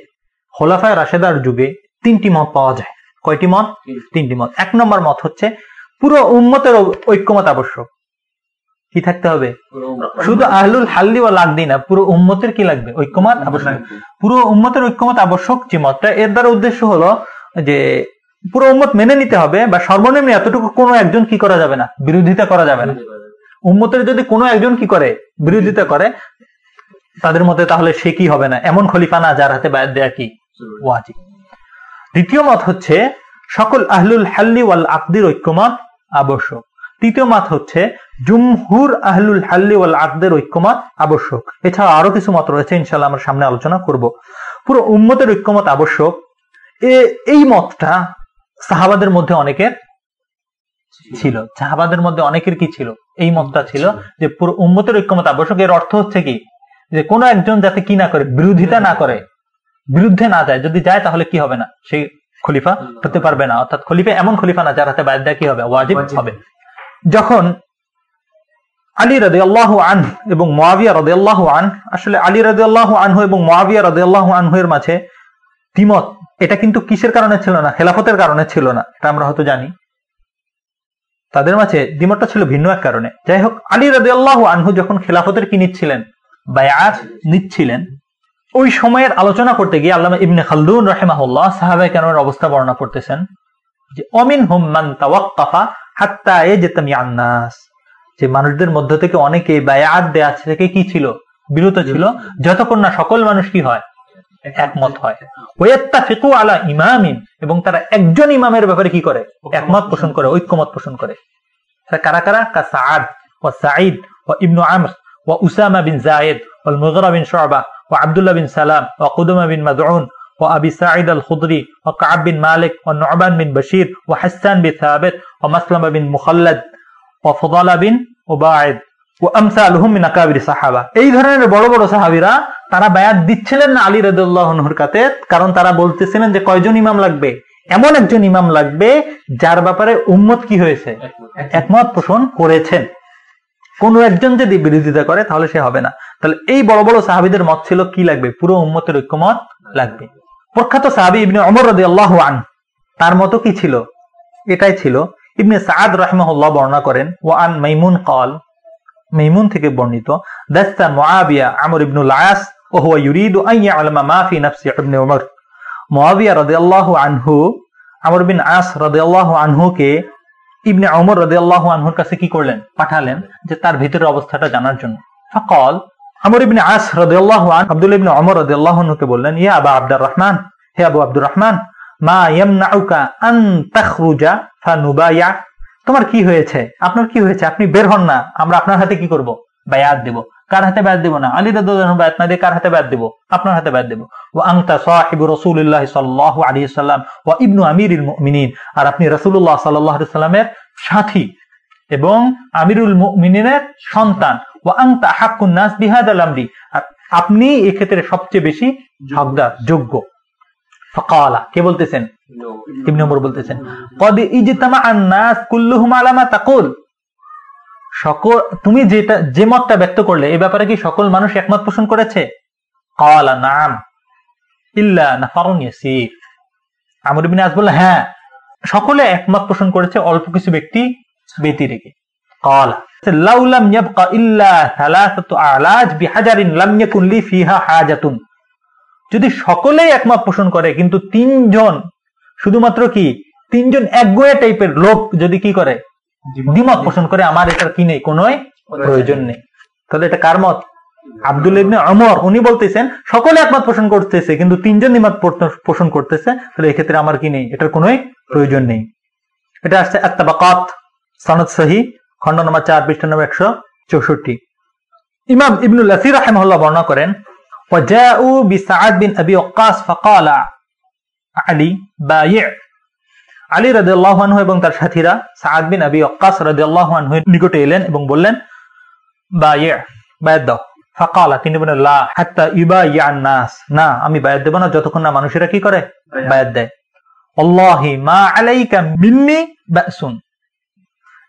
খোলাফায় রাশেদার যুগে তিনটি মত পাওয়া যায়। কয়টি মত? তিনটি মত। এক নম্বর মত হচ্ছে পুরো উম্মতের ঐক্যমত আবশ্যক। কি থাকতে হবে? শুধু আহলুল হাল্লি বা লাগদি না পুরো উম্মতের কি লাগবে? ঐক্যমত আবশ্যক। পুরো উম্মতের ঐক্যমত আবশ্যক যে মতটা এর দ্বারা উদ্দেশ্য হলো যে পুরো উম্মত মেনে নিতে হবে বা সর্বনিম্ন এতটুকু কোনো একজন কি করা যাবে না? বিরোধিতা করা যাবে না। উম্মতের যদি কোনো একজন কি করে? বিরোধিতা করে তাদের মধ্যে তাহলে সে কি হবে না? এমন খলিফা না যার হাতে বায়াত দেয়া কি? ওয়াজিব। দ্বিতীয় মত হচ্ছে সকল আহলুল হাল্লি ওয়াল আকদির ঐক্যমত আবশ্যক। তৃতীয় মত হচ্ছে, জুমহুর আহলুল হাল্লি ওয়াল আকদের ঐক্যমত আবশ্যক। এছাড়া আরও কিছু মত রয়েছে ইনশাল্লাহ আমরা সামনে আলোচনা করব। পুরো উম্মতের ঐক্যমত আবশ্যক। এই মতটা সাহাবাদের মধ্যে অনেকের ছিল। সাহাবাদের মধ্যে অনেকের কি ছিল? এই মতটা ছিল যে পুরো উম্মতের ঐক্যমত আবশ্যক। এর অর্থ হচ্ছে কি? যে কোনো একজন যাতে কি না করে, বিরোধিতা না করে, বিরুদ্ধে না যায়, যদি যায় তাহলে কি হবে না? সেই খলিফা হতে পারবে না। অর্থাৎ খলিফা এমন খলিফা না যার হাতে দেয় কি হবে? ওয়াজিব হবে। যখন আলী রাদে আল্লাহ আন এবং মোয়াবিয়া রদে আল্লাহ আন আসলে আলী রাদে আল্লাহ আনহু এবং মোয়াবিয়া রদে আল্লাহ আনহু এর মাঝে তিমত এটা কিন্তু কিসের কারণে ছিল না? খেলাফতের কারণে ছিল না এটা আমরা হয়তো জানি। তাদের মাঝে দ্বিমতটা ছিল ভিন্ন এক কারণে। যাই হোক আলী রাদে আল্লাহ আনহু যখন খেলাফতের কি নিচ্ছিলেন বায়াত নিচ্ছিলেন ওই সময়ের আলোচনা করতে গিয়ে আল্লাহ ইবনে খালদুন রাহেমাহুল্লাহ সাহাবাই কেন অবস্থা বর্ণনা করতেছেন যে অমিন হুম্মান তাওয়াক্কাফা হাত্তা এ যেতাম ইয়ান্নাস যে মানুষদের মধ্য থেকে অনেকে বায়াত দেয়া থেকে কি ছিল? বিরত ছিল। যতক্ষণ না সকল মানুষ কি হয়? একমত হয়। ওয়াত্তা ফিকু আলা ইমামিন। এবং তারা একজন ইমামের ব্যাপারে কি করে? একমত পোষণ করে ঐক্যমত পোষণ করে। কারা কারা? কা সাআদ ওয়া সাঈদ ওয়া ইবনু আমর ওয়া উসামা বিন জায়েদ ওয়াল মুগরা বিন শুআবা ও আবদুল্লাহ বিন সালাম ও কুদুমা বিন মাদুন ও আবি সাঈদ আল খুদরি ও কাব বিন মালিক ও নবান বিন বশির ও হাসান বিন সাহাবেদ ও মাসলামা বিন মুখাল্লাদ ও ফদালা বিন ওবায়দ ও আমসা আলহম বিন আকাবির সাহাবা। এই ধরনের বড় বড় সাহাবিরা তারা বায়াত দিচ্ছিলেন না আলী রাজুল্লাহর কাতে কারণ তারা বলতেছিলেন যে কয়জন ইমাম লাগবে? এমন একজন ইমাম লাগবে যার ব্যাপারে উম্মত কি হয়েছে? একমত পোষণ করেছেন। কোন একজন যদি বিরোধিতা করে তাহলে সে হবে না। তাহলে এই বড় বড় সাহাবিদের মত ছিল কি লাগবে? পুরো উম্মতের ঐক্যমত লাগবে। প্রখ্যাত সাহাবি ইবনে অমর রদি আল্লাহ আন তার মতো কি ছিল? এটাই ছিল। ইবনে সাদ রহমাহুল্লাহ বর্ণনা করেন ও আন মাইমুন কল মাইমুন থেকে বর্ণিত আমর ইবনুল আস ও হুয়া নাফসি ইবনে আনহু, আমর বিন আস আনহুকে ইবনে আনহুর কাছে কি করলেন? পাঠালেন যে তার ভিতরের অবস্থাটা জানার জন্য। ফাকাল আমর ইবনে আস আব্দুল বললেন, ইয়া আবা আব্দুর রহমান হে আবু আব্দুর রহমান মা আন তাখরুজা তোমার কি হয়েছে? আপনার কি হয়েছে? আপনি বের হন না। আমরা আপনার হাতে কি করব? বায়াত দেব। কার হাতে বায়াত দেব না? আলী রাদিয়াল্লাহু বায়াত না দিয়ে কার হাতে বায়াত দেব? আপনার হাতে বায়াত দেব। ওয়া আনতা সাহিবু রাসূলুল্লাহ সাল্লাল্লাহু সাল্লাম ওয়া ইবনু আমিরিল মুমিনিন। আর আপনি রাসূলুল্লাহ সাল্লাল্লাহু আলাইহি সাল্লামের সাথী এবং আমিরুল মুমিনিনের সন্তান। নাস আর আপনি এই ক্ষেত্রে সবচেয়ে বেশি হকদার যোগ্য। ফকালা কে বলতেছেন? ইবনে ওমর বলতেছেন কদ ইজতামা আন-নাস কুল্লুহুম আলা মা তাকুল। সকল তুমি যেটা যে মতটা ব্যক্ত করলে এই ব্যাপারে কি সকল মানুষ একমত পোষণ করেছে? কালা নাম। ইল্লা নাফারুন ইয়াসির। আমর বলল হ্যাঁ সকলে একমত পোষণ করেছে অল্প কিছু ব্যক্তি ব্যতি রেখে। কালা লাউ লাম ইয়াবকা ইল্লা থালাসাতু আলাজ বিহাজারিন লাম ইয়াকুন লি ফিহা হাজাতুন যদি সকলেই একমত পোষণ করে কিন্তু তিনজন শুধুমাত্র কি? তিনজন একগোয়া টাইপের লোক যদি কি করে? দ্বিমত পোষণ করে আমার এটার কি নেই? কোন প্রয়োজন নেই। তাহলে এটা কার মত? আব্দুল ইবনে অমর উনি বলতেছেন সকলে একমত পোষণ করতেছে কিন্তু তিনজন দ্বিমত পোষণ করতেছে তাহলে এক্ষেত্রে আমার কি নেই? এটার কোন প্রয়োজন নেই। এটা আসছে আত্মাবাকাত সনদ সহি খন্ড নম্বর চার পৃষ্ঠ নম্বর একশো চৌষট্টি ইমাম ইবনুল আসির রাহেমহল্লা বর্ণনা করেন وجاءوا بسعد بن ابي وقاص فقال علي بايع আলী রাদিয়াল্লাহু আনহু এবং তার সাথীরা সাদ বিন আবি ওয়াক্কাস রাদিয়াল্লাহু আনহু নিকটে এলেন এবং বললেন বাইয়া বায়াত দাও ফাকালা তিনি বলেন লা হাত্তা ইউবাইয়ান নাস না আমি বায়াত দেব না যতক্ষণ না মানুষেরা কি করে বায়াত দেয় আল্লাহি মা আলাইকা মিন্নি বাসুন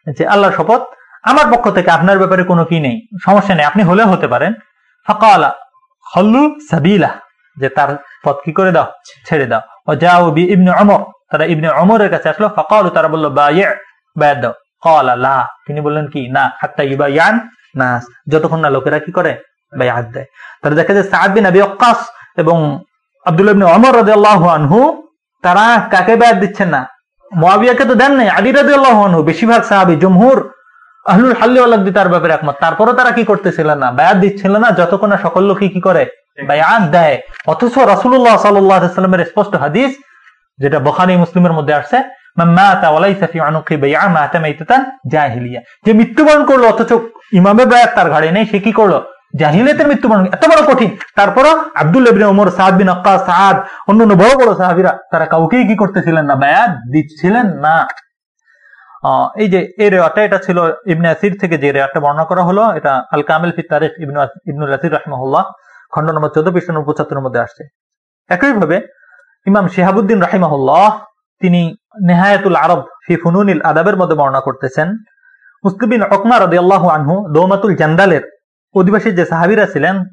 যে আল্লাহর শপথ, আমার পক্ষ থেকে আপনার ব্যাপারে কোনো কি নেই, সমস্যা নেই, আপনি হলেও হতে পারেন। ফাকালা, হল্লু সাবিলা, যে তার পথ কি করে দাও? ছেড়ে দাও। ও যাও বি ইবনে অমর তারা ইবনে অমরের কাছে আসলো, ফকাল, তারা বলল বা ইয়ে বায়াত দাও। কলা, লা, তিনি বললেন কি? না, হাত্তা ইবা ইয়ান নাস, যতক্ষণ না লোকেরা কি করে? বায়াত দেয়। তারা দেখা যায় সাদ বিন ওয়াক্কাস এবং আব্দুল্লাহ ইবনে অমর রাদিয়াল্লাহু আনহু, তারা কাকে বায়াত দিচ্ছেন না? মুয়াবিয়াকে তো দেন নাই, আলী বেশিরভাগ সাহাবী, জমহুর আহলুল হাল্লি তার ব্যাপারে একমত। তারপরও তারা কি করতেছিল না? বায়াত দিচ্ছিল না, যতক্ষণ না সকল লোকই কি করে? বায়াত দেয়। অথচ আলাইহি সাল্লামের স্পষ্ট হাদিস, যেটা বখারি মুসলিমের মধ্যে আসছে যে মৃত্যুবরণ করল, অথচ ইমামে বায়াত তার ঘাড়ে নেই, সে কি করল? জাহিলিয়াতের মৃত্যুবরণ এত বড় কঠিন। তারপরও আব্দুল ইবনে ওমর সাদ বিন আক্কা সাদ অন্যান্য বড় বড় সাহাবিরা, তারা কাউকেই কি করতেছিলেন না, বায়াত দিচ্ছিলেন না। এই যে এই রেওয়াটা এটা ছিল ইবনে আসির থেকে যে রেওয়াটা বর্ণনা করা হলো, এটা আল কামিল ফি তারিখ ইবনু ইবনুল আসির রহমাহুল্লাহ খন্ড নম্বর চোদ্দ, পৃষ্ঠ নম্বর পঁচাত্তরের মধ্যে আসছে। একইভাবে ইমাম শেহাবুদ্দিন রাহিমাহুল্লাহ, তিনি নেহায়াতুল আরব ফি ফুনুনিল আদাবের মধ্যে বর্ণনা করতেছেন। মুসলিবিন অকমা রদি আল্লাহ আনহু দৌমাতুল জান্দালের অধিবাসী যে সাহাবিরা ছিলেন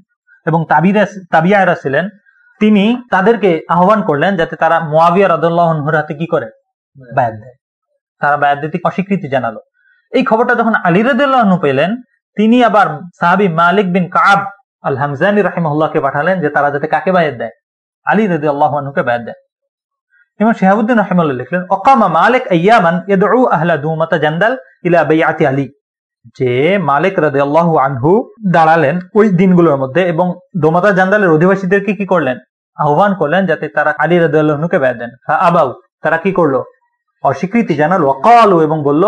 এবং তাবিরা তাবিয়ারা ছিলেন, তিনি তাদেরকে আহ্বান করলেন যাতে তারা মোয়াবিয়া রদুল্লাহর হাতে কি করে? বায়াত দেয়। তারা বায়াত দিতে অস্বীকৃতি জানালো। এই খবরটা যখন আলী রদুল্লাহ পেলেন, তিনি আবার সাহাবি মালিক বিন কাব আল হামজানি রাহিমুল্লাহকে পাঠালেন যে তারা যাতে কাকে বায়াত দেয়? আলী রদি আল্লাহকে বায়াত দেয়। ইমাম শেহাবুদ্দিন রহিমুল্লাহ লিখলেন, অকামা মালিক আয়ামান ইদউ আহলা দুমাতা জান্দাল ইলা বাইয়াতি আলী। যে মালিক রাদে আল্লাহ আনহু দাঁড়ালেন ওই দিনগুলোর মধ্যে এবং দোমাতা জান্দালের অধিবাসীদেরকে কি করলেন? আহ্বান করলেন যাতে তারা আলী রাদে আল্লাহনুকে ব্যয় দেন। আবাউ, তারা কি করল? অস্বীকৃতি জানালো। অকালু এবং বলল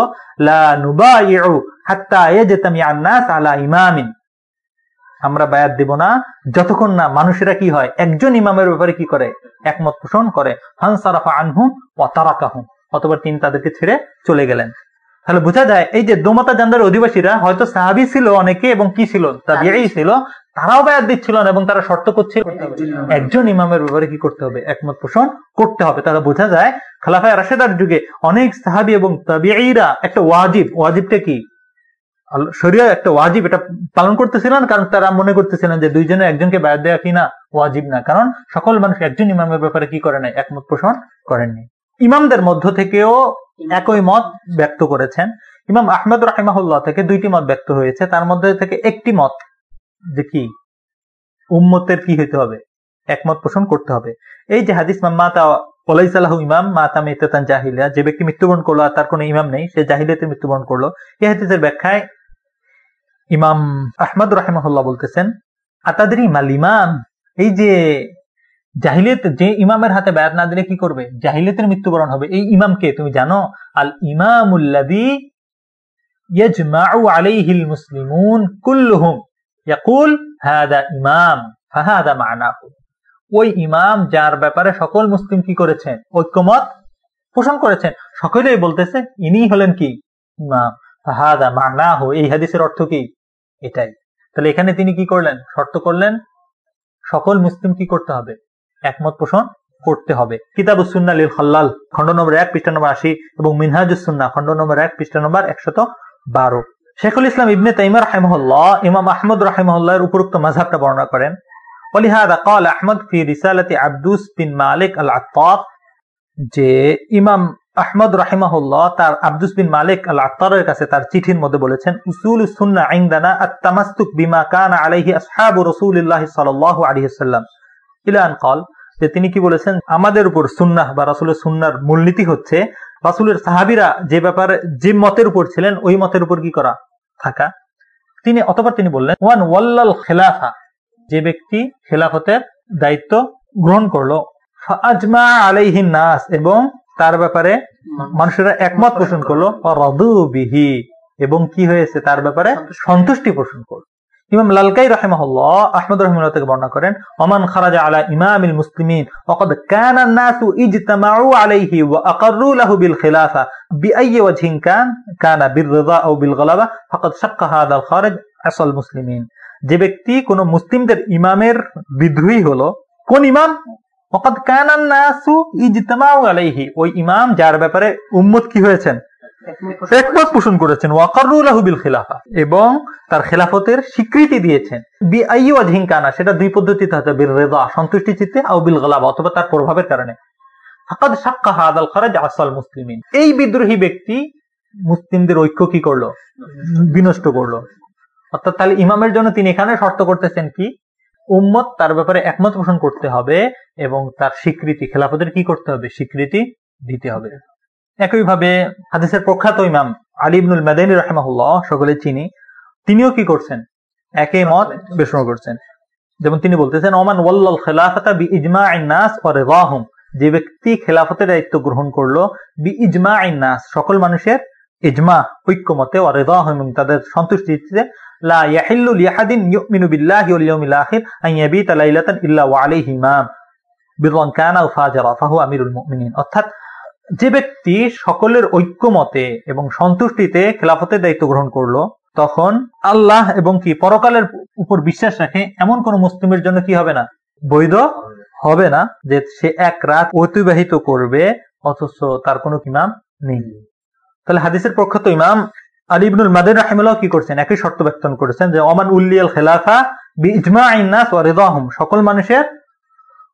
আমরা বায়াত দিব না। যতক্ষণ না মানুষেরা কি হয়, একজন ইমামের ব্যাপারে কি করে? একমত পোষণ করে। হানসারাফা আনহু ও তারাকাহু, অতবার তিনি তাদেরকে ছেড়ে চলে গেলেন। তাহলে বোঝা যায়, এই যে দোমাতা জান্দার অধিবাসীরা হয়তো সাহাবি ছিল অনেকে এবং কি ছিল? তাবিয়াই ছিল। তারাও বায়াত দিচ্ছিল এবং তারা শর্ত করছিল একজন ইমামের ব্যাপারে কি করতে হবে? একমত পোষণ করতে হবে। তারা বোঝা যায়, খালাফায় রাশেদার যুগে অনেক সাহাবি এবং তাবিয়াইরা একটা ওয়াজিব, ওয়াজিবটা কি? শরীয় একটা ওয়াজিব, এটা পালন করতেছিলেন কারণ তারা মনে করতেছিলেন যে দুইজনে একজনকে বায়াত দেওয়া কিনা ওয়াজিব না। কারণ সকল মানুষ একজন ইমামের ব্যাপারে কি করে নাই? একমত পোষণ করেননি। ইমামদের মধ্য থেকেও একই মত ব্যক্ত করেছেন। ইমাম আহমদ রাহিমাহুল্লাহ থেকে দুইটি মত ব্যক্ত হয়েছে। তার মধ্যে থেকে একটি মত যে কি? উম্মতের কি হইতে হবে? একমত পোষণ করতে হবে। এই যে হাদিস মাতা ওলাইসাল্লাহ ইমাম, মাতা মেতান জাহিলিয়া যে ব্যক্তি মৃত্যুবরণ করল আর তার কোনো ইমাম নেই, সে জাহিলিয়াতে মৃত্যুবরণ করল। এই হাদিসের ব্যাখ্যায় ইমাম আহমদ রাহেমহল্লা বলতেছেন আতাদের ইমাল ইমাম এই যে জাহিলিয়ত, যে ইমামের হাতে বায়াত না দিলে কি করবে? জাহিলিয়তের মৃত্যুবরণ হবে। এই ইমামকে তুমি জানো? আল ইমামুল্লাদি ইয়াজমাউ আলাইহিল মুসলিমুন কুল্লুহুম। ইয়াকুল হাদা ইমাম ফাহাদা মানাহু ওই ইমাম যার ব্যাপারে সকল মুসলিম কি করেছেন? ঐক্যমত পোষণ করেছেন। সকলেই বলতেছে, ইনি হলেন কি? ইমাম ফাহাদা মানাহু এই হাদিসের অর্থ কি? এটাই। তাহলে এখানে তিনি কি করলেন? শর্ত করলেন, সকল মুসলিম কি করতে হবে? একমত পোষণ করতে হবে কিতাবুসুন্না লিল খাল্লাল খন্ড নম্বর এক পৃষ্ঠা নম্বর আশি এবং মিনহাজুসুন্না খন্ড নম্বর এক পৃষ্ঠা নম্বর একশত বারো শেখুল ইসলাম ইবনে তাইমার রাহিমহল্লাহ ইমাম আহমদ রাহিমহল্লাহর উপরোক্ত মাঝহাবটা বর্ণনা করেন ولهذا قال احمد في رساله عبدوس بن مالك العطار যে ইমাম আহমদ রাহিমাহুল্লাহ তার আব্দুস বিন মালিক আল আত্তারের কাছে তার চিঠির মধ্যে বলেছেন উসুল সুন্না ইনদানা আত-তামাসসুক বিমা কানা আলাইহি আসহাবু রাসূলিল্লাহ সাল্লাল্লাহু আলাইহি ওয়াসাল্লাম ইলান কল, যে তিনি কি বলেছেন, আমাদের উপর সুন্নাহ বা রাসুলের সুন্নার মূলনীতি হচ্ছে, রাসুলের সাহাবিরা যে ব্যাপারে যে মতের উপর ছিলেন, ওই মতের উপর কি করা? থাকা। তিনি, অতপর তিনি বললেন, ওয়ান ওয়াল্লাল খেলাফা, যে ব্যক্তি খেলাফতের দায়িত্ব গ্রহণ করল আজমা আলাইহিন নাস, এবং তার ব্যাপারে মানুষেরা একমত পোষণ করল বিহি, এবং কি হয়েছে, তার ব্যাপারে সন্তুষ্টি পোষণ করল। ইমাম লালকাই রাহেমাহুল্লাহ আহমদ রহমুল্লাহ থেকে বর্ণনা করেন অমান খারাজা আলা ইমাম মুসলিম কানা নাসু আলাইহি ওয়া বিল খিলাফা বিআই ওয়াজহিন কান, কানা আও বিল ফাকাদ শাক্কা হাদা আল খারিজ আসল মুসলিমিন। যে ব্যক্তি কোনো মুসলিমদের ইমামের বিদ্রোহী হলো, কোন ইমাম? ওয়াকাদ কানা নাসু ইজতামাউ আলাইহি, ওই ইমাম যার ব্যাপারে উম্মত কি হয়েছেন? একমত পোষণ করেছেন ওয়াকারুল্লাহু বিল খিলাফা, এবং তার খেলাফতের স্বীকৃতি দিয়েছেন। বি সেটা দুই পদ্ধতিতে হতে বিল রেদা, সন্তুষ্টি চিত্তে, আও বিল গলাবা, অথবা তার প্রভাবের কারণে। ফাকাদ সাক্কা হাদাল খারাজ আসাল মুসলিমিন। এই বিদ্রোহী ব্যক্তি মুসলিমদের ঐক্য কি করল? বিনষ্ট করল। অর্থাৎ তাহলে ইমামের জন্য তিনি এখানে শর্ত করতেছেন কি? উম্মত তার ব্যাপারে একমত পোষণ করতে হবে, এবং তার স্বীকৃতি, খেলাফতের কি করতে হবে? স্বীকৃতি দিতে হবে। একইভাবে হাদিসের প্রখ্যাত ইমাম আলী ইবনুল মাদানী রাহমাহুল্লাহ, সকলে চিনি, তিনিও কি করছেন? একে মত বেশন করছেন। যেমন তিনি বলতেছেন, ওমান ওয়াল্লাল খেলাফতা বি ইজমা নাস ও রেওয়াহুম যে ব্যক্তি খেলাফতের দায়িত্ব গ্রহণ করল বি ইজমা নাস, সকল মানুষের ইজমা, ঐক্যমতে ও রেওয়াহুম তাদের সন্তুষ্টিতে লা ইয়াহিল্লু লিয়াহাদিন ইউমিনু বিল্লাহি ওয়াল ইয়াউমিল আখির আন ইয়াবিতা লাইলাতান ইল্লা ওয়া আলাইহি ইমাম। বিররান কানা ফাজরা ফাহু আমিরুল মুমিনিন। অর্থাৎ যে ব্যক্তি সকলের ঐক্যমতে এবং সন্তুষ্টিতে খেলাফতের দায়িত্ব গ্রহণ করল, তখন আল্লাহ এবং কি পরকালের উপর বিশ্বাস রাখে এমন কোন মুসলিমের জন্য কি হবে না? বৈধ হবে না যে সে এক রাত অতিবাহিত করবে, অথচ তার কোনো ইমাম নেই। তাহলে হাদিসের প্রখ্যাত ইমাম আলী ইবনুল মাদিন রাহিমুল্লাহ কি করছেন? একই শর্ত ব্যক্ত করেছেন যে, ওমান উল্লিয়াল খেলাফা বি ইজমা ইন্নাস ওয়া রিদাহুম সকল মানুষের